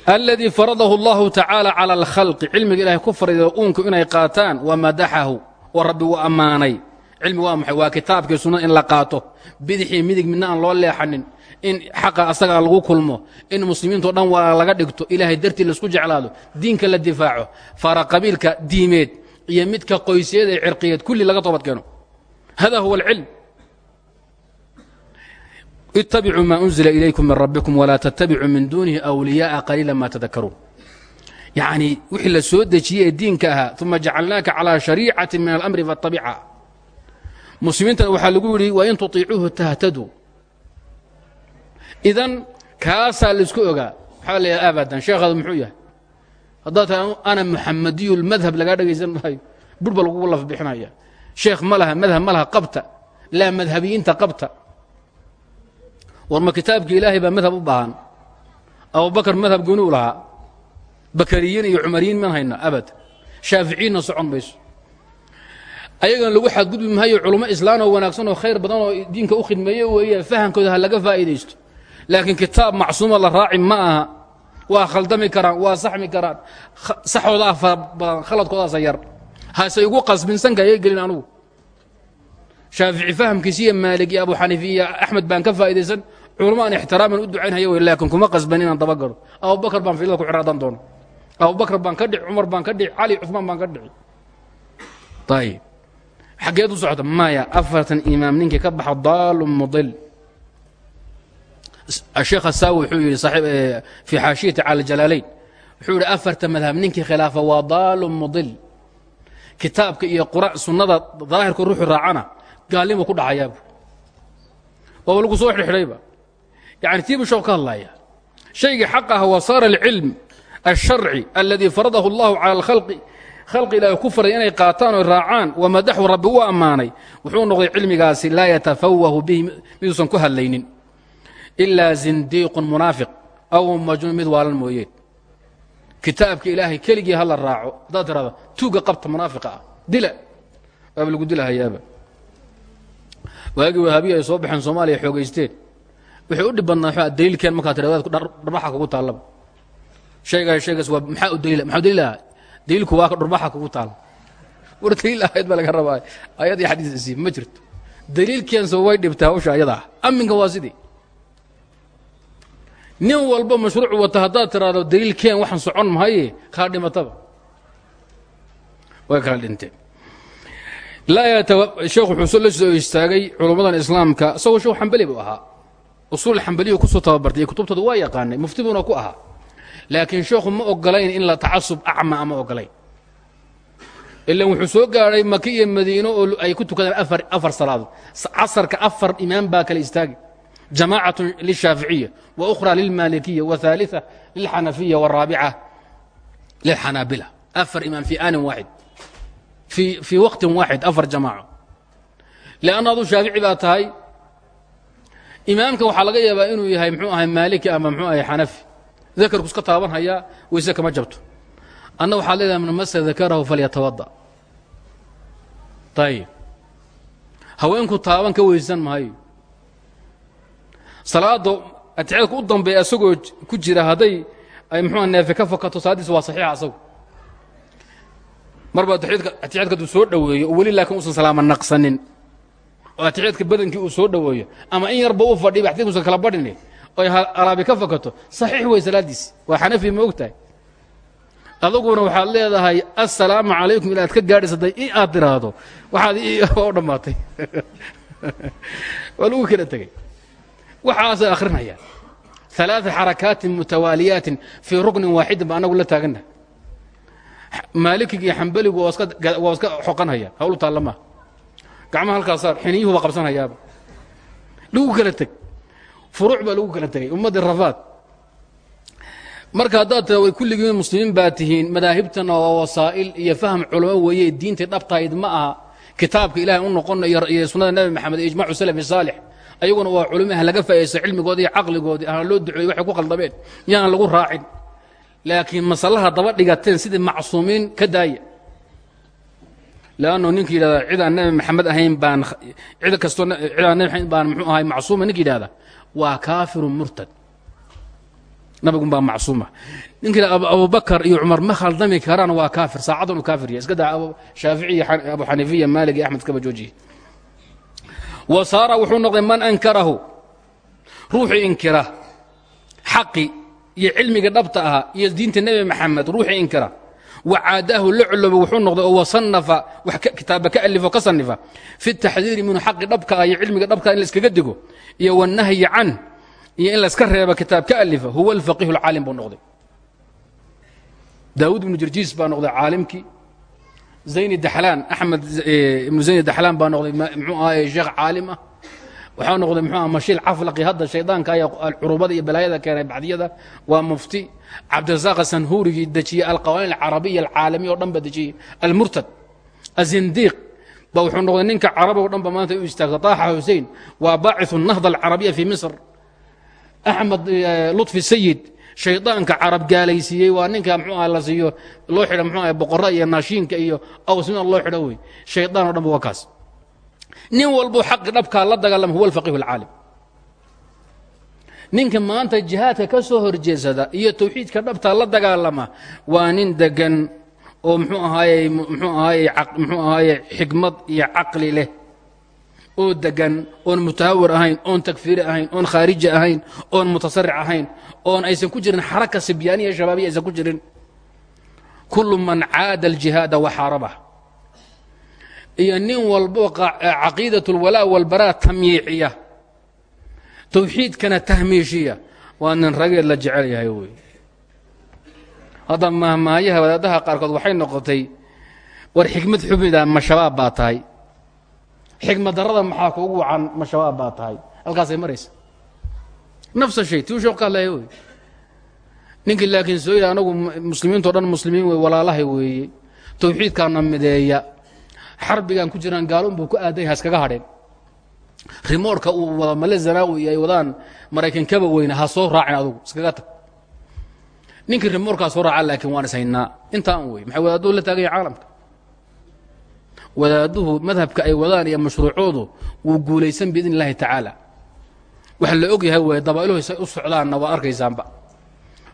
aladii faradahu اllahu tacaala calى اlkhalqi cilmiga ilahay ku farido uunku inay qaataan wa madaxahu oo rabbi uu ammaanay. Cilmi waa maxay? Waa kitaabkii sunnada in la qaato. Bidixii midig midna aan loo leexanin. In xaqa asagaa lagu kulmo. In muslimiintao dhan waa laga dhigto. Ilaahay dartii la isku jeclaado. Diinka la difaaco. Fara qabiilka diimeed. Iyo midka qoysiyeed ee cirqiyeed kulli laga toobad keeno. Hada huwa alcilm ittabicuu maa unzila ilaykum min rabbikum walaa tattabicuu min duunihi awliyaaa qaliila ma tadakaruun yacni wixii la soo dejiyey ee diinka ahaa uma jacalnaaka calaa shariicati min alamri fattabica muslimiintana waxaa lagu yidhi wain tutiicuuhu tahtaduu idan kaasaa la isku ogaa. Waxaa la yidhaha abadan sheekhaadu muxuu yahay? Haddaad tahay ana muxamadiyu lmadhab lagaa dhegaysan maayo. Bur ba lagugu laf bixinaya sheekh ma laha madhab ma laha qabta. Laa madhabiyiinta qabta. War ma kitaabka ilaahay baa madhab u baahan. Abubakar madhab gooni u lahaa bakariyiin iyo cumariyiin man hayna abad. Shaaficiinna socon mayso ayagan lagu xadgudbi maayo culummo islaan oo wanaagsan oo khayr badan oo diinka u khidmeeye weeye fahamkooda ha laga faa'iidaysto. Laakiin kitaab macsuuma la raaci ma aha. Waa khaldami karaan waa saxmi karaan. Saxoodaa fara badan khaladkoodaasa yar. Hase igu qasbinsanka ayay gelin anugu. Shaafici fahamkiisi iyo maalig iyo abu xaniifi iyo axmed baan ka faa'idaysan culamo aan ixtiraaman u ducaynhaya wey laakiin kuma qasban inaan dabagalo abubakar baan fiilada ku xiraadan doono abubakar baan ka dhici cumar baan ka dhici cali cusmaan baan ka dhici. Ayib xaggeed u socota maya afartan imaam ninkii ka baxa daalun mudil. Sheekh asaawi wuxuu yidhi fii xaashiyati cala jalaalayn. Wuxuu yidhi afarta madhab ninkii khilaafa waa daalun mudil. Kitaabka iyo qura sunnada daahirka ruuxu raacana gaalnimu ku dhacayaabu waaba lagu soo xidhxidhayba yani tiibu sheekh ka hadlaya shaygii xaq ah waa saara alcilm alsharci aladii faradahu allahu cala alkhalqi khalqi ilaahi ku faray inay qaataan oo raacaan wamadaxu rabbi u ammaanay wuxuu noqday cilmigaasi laa yatafawahu bihi miduusan ku hadlaynin ilaa zindiiqun munaafiq aw majnuun mid waalan mooyeen kitaabka ilaahay keligii hala raaco haddaad tirahdo tuugga qabta munaafiqa ah dila waaba lagu dilahayaaba waagii wahaabiya ay soo baxeen soomaaliya xoogaysteen waxay u dhib badnaa daliilkeen markaa tira wadaadku dharbaxa kugu taallaba shaygaa shaygaas waa maxaa u daliila? Maxaa daliil ahaa daliilku waa ka dhurbaxa kugu taalla war daliil ahayd baa laga rabaa. Ayad iyo xadiis isiib ma jirto. Daliilkeensa way dhibtay hawsha ayada ah. Amminka waa sidii. Nin walba mashruuc wata haddaad tiraahdo daliilkeen waxaan socon mahaye kaa dhimataba. Way kala dhinteen sheekh wuxuu la soo istaagay culummadan islaamka isagoo sheekh xambali buu ahaa. Usuul xambaliyu ku soo tababartay iyo kutubtooda waa yaqaanay mufti buuna ku ahaa laakiin sheekhu ma ogolayn in la tacasub acma ama ogolayn. Ilan wuxuu soo gaadhay maka iyo madiino oo ay ku tukadaan aar afar salaadood casarka afar imaam baa kala istaagi jamaacatu lishaaficiya wa ukhra lilmaalikiya wa aalia lilxanafiya waraabica lilxanaabila. Afar imaam fii aanin waaxid fii waqtin waaxid afar jamaaco. Leanna aduu shaafici baa tahay imaamka waxaa laga yaabaa inuu yahay mxuu ahay maaliki ama mxuu ahay xanafi dakarku iska taaban hayaa wayse kama jabto. Anna waxaad leedahay man masa dakarahu falyatawaضأ ayib haweenku taaban ka weysan maayo salaada atixyaadka u dambeeya isagoo ku jira hadday ay mxua neefe ka fakato salaadiisa waa saxiixa asagu. Marba atixyaadka hadduu soo dhoweeyo oo weli laakiin usan salaama naqsanin. Oo atixyaadka badankii uu soo dhoweeyo ama in yarba u fadhiba atixyadka usan kala badhine oy alaabi ka fakato saxiix wey salaaddiisi waa xanafi ma og tahay adaguna waxaad leedahay assalaamu calaykum inaad ka gaadhaysa day i aad tiraahdo. Waxaad i u dhammaatay. Waa lagu kala tegey waxaasa akhrinaya alaaa xarakaatin mutawaaliyaatin fii ruknin waaxidin ba anagu la taagannaha maalikigi iyo xambaligu waa iska xoqanhaya. Hawlu taallamaha gacmaha halkaa saar xiniyuhu baa qabsanhayaaba. Lagu kala teg furuuc baa lagu kala tegay ummaddii rafaad. Marka haddaad tira way kulligiin muslimiin baa tihiin madaahibtana waa wasaa'il iyo faham culamo weeye diintii dhabtahayd ma aha. Kitaabka ilahay u noqona iyo sunnada nebi maxamed iyo ijmacu salafi saalix. Ayaguna waa culumah laga faa'idaysto cilmigoodi iyo caqligoodii ahna loo duceeyey waxay ku khaldameen yaan lagu raacin. Laakiin masalaha daba dhigateen sidii macsuumiin ka daaya. Leannu ninka yidhahda cidaan nebi maxamed ahayn baan cid kastoo cidaan nebi maxamed baan muxuu ahay macsuuma ninka yidhahda waa kaafirun murtad. Nabigun baa macsuuma. Yidhahda abubakar iyo cumar ma khaldami karaan waa kaafir. Saacadan uu kaafir. Yahay iska daa shaafici abu xaniifiya maalig axmed iskaba joojiye wa saara wuxuu noqday man ankarahu. Ruuxii inkira. Xaqi iyo cilmiga dhabta ahaa iyo diinta nebi maxamed ruuxii inkira wacaadaahu la coloba wuxuu noqday oo wasanafa wax kitaaba ka alifo ka sanifa fi taxdiiri minhu xaqi dhabka ah iyo cilmiga dhabka in la iskaga digo iyo wanahyi can iyo in layska reeba kitaab ka alifa huwa alfaqihu lcaalim buu noqday daawud ibnu jirjiis baa noqday caalimkii zayni daxlaan axmed ibnu zayni daxlaan baa noqday muxuu ahaye sheekh caalim ah waxaa noqday muxuu aha mashiil caflaqi. Hadda shaydaanka ayaa curubada iyo balaayada keenay bacdiyada waa mufti cabdirasaaq sanhuurigii dejiyey alqawaaniin alcarabiya alcaalamiya o dhan ba dejiyey almurtad azindiiq ba wuxuu noqday ninka caraba o dhan ba maanta u istaagta. Taaxa xusein waa baaciu nahda alcarabiya fii misr. Axmed lutfi sayid shaydaanka carab gaalaysiiyey waa ninka mxuu aha la siiyo loo xidha mxuu aha boqorada iyo naashiinka iyo awsmina loo xidho wey. Shaydaan o dhan ba waa kaas nin walbuu xaqi dhabkaa la dagaalama huwa alfaqihu alcaalim. Ninka maanta jihaadka ka soo horjeedsada iyo tawxiidka dhabtaa la dagaalama waa nin degan oo mxuu ahaaye mxuu ahaaye mxuu ahaaye xikmad iyo caqli leh oo degan oon mutahawir ahayn oon takfiiri ahayn oon khaariji ahayn oon mutasaric ahayn oon aysan ku jirin xaraka sibyaaniya shabaabiya aysan ku jirin. Kullu man caada aljihaada waxaarabah iyo nin walbo caqiidat اlwalaa walbaraa tamyiiciya tawxiidkana tahmiishiya. Waa nin rageed la jecel yahay wey. Hadda mahmaayaha wadaadaha qaarkood waxay noqotay war xikmad xumida ma shabaab baa tahay. Xikmad darada maxaa kuugu wacan ma shabaab baa tahay. Halkaasay maraysa. Nafsa shay tiu sheekh ka hadlaya wey. Ninkii laakiin soo yidhi anagu muslimiinto dhan muslimiin wey walaalahay weeye. Tawxiidkaana mideeya xarbigan ku jiraan gaalun buu ku aaday ha iskaga hadheen rimoorka uu wada male zanaawi ay wadaan maraykankaba weyne ha soo raacin adugu iskaga tag. Ninkii rimoorkaa soo raaca laakiin waan ishaynaa intaan wey maxay wadaaduhu la taaganya caalamka? Wadaaduhu madhabka ay wadaan iyo mashruucoodu wuu guulaysan biidn illahi tacaala. Wax la og yahay wey dabailuhu say u socdaanna waad arkaysaanba.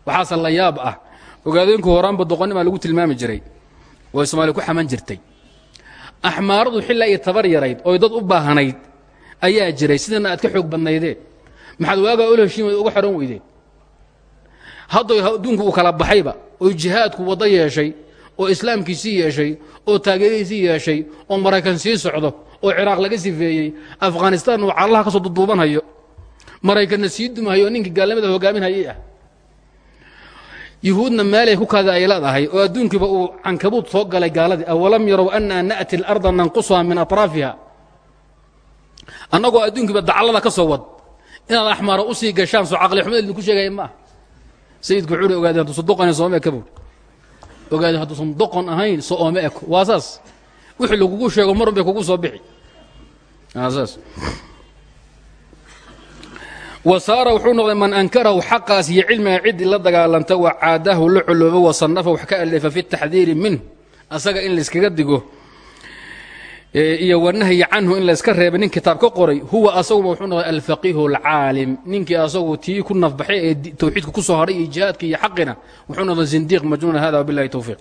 Waxaase la yaab ah. Ogaadeenku horaanba doqonnimaa lagu tilmaami jiray. Way soomaaliya ku xaman jirtay axmaaradu xilla iyo tabar yarayd oy dad u baahanayd ayaa jiray. Sidana aad ka xoog badnaydeen maxaad waagaa ula heshiin uga xidhan weydeen haddoy adduunku uu kala baxayba oy jihaadku waddo yeeshay oo islaamkiisii yeeshay oo taageerihiisii yeeshay oo maraykan sii socdo oo ciraaq laga sifeeyey afghanistaan uu callaha ka soo duduubanhayo maraykanna sii dumahayo ninkii gaalnimada hogaaminhayay ah yuhuudna meelay ku kaada ay leedahay oo adduunkiiba uu cankabuud soo galay gaaladii awalam yarow annaa na'ti اlarda nanqusuha min aطraafiha annagoo adduunkiiba dacallada ka soo wad inaad axmaara u sii gashaan soo caqli xumad idinku sheegaya ma ah sayidku wuxuu hi ogaadeen hadduusan doqonayn sooma eka buur. Ogaadeen hadduusan doqon ahayn so eko waa saas. Wixii lagugu sheego marun bay kugu soo bixi. Saas wasaara wuxuu noqday man ankarahu xaqaas iyo cilmiga ciddii la dagaalanta wa caadahu la coloobo wasanafa wax ka alifa fi taxdiiri minh asaga in layskaga digo iyo wanahyi canhu in layska reeba nin kitaab ka qoray huwa asaguba wuxuu noqday alfaqiihu alcaalim. Ninkii asagu tii ku nafbaxay ee tawxiidka ku soo hadhay iyo jihaadka iyo xaqina wuxuu noqday zindiiq majnuun hada wabilahi towfiiq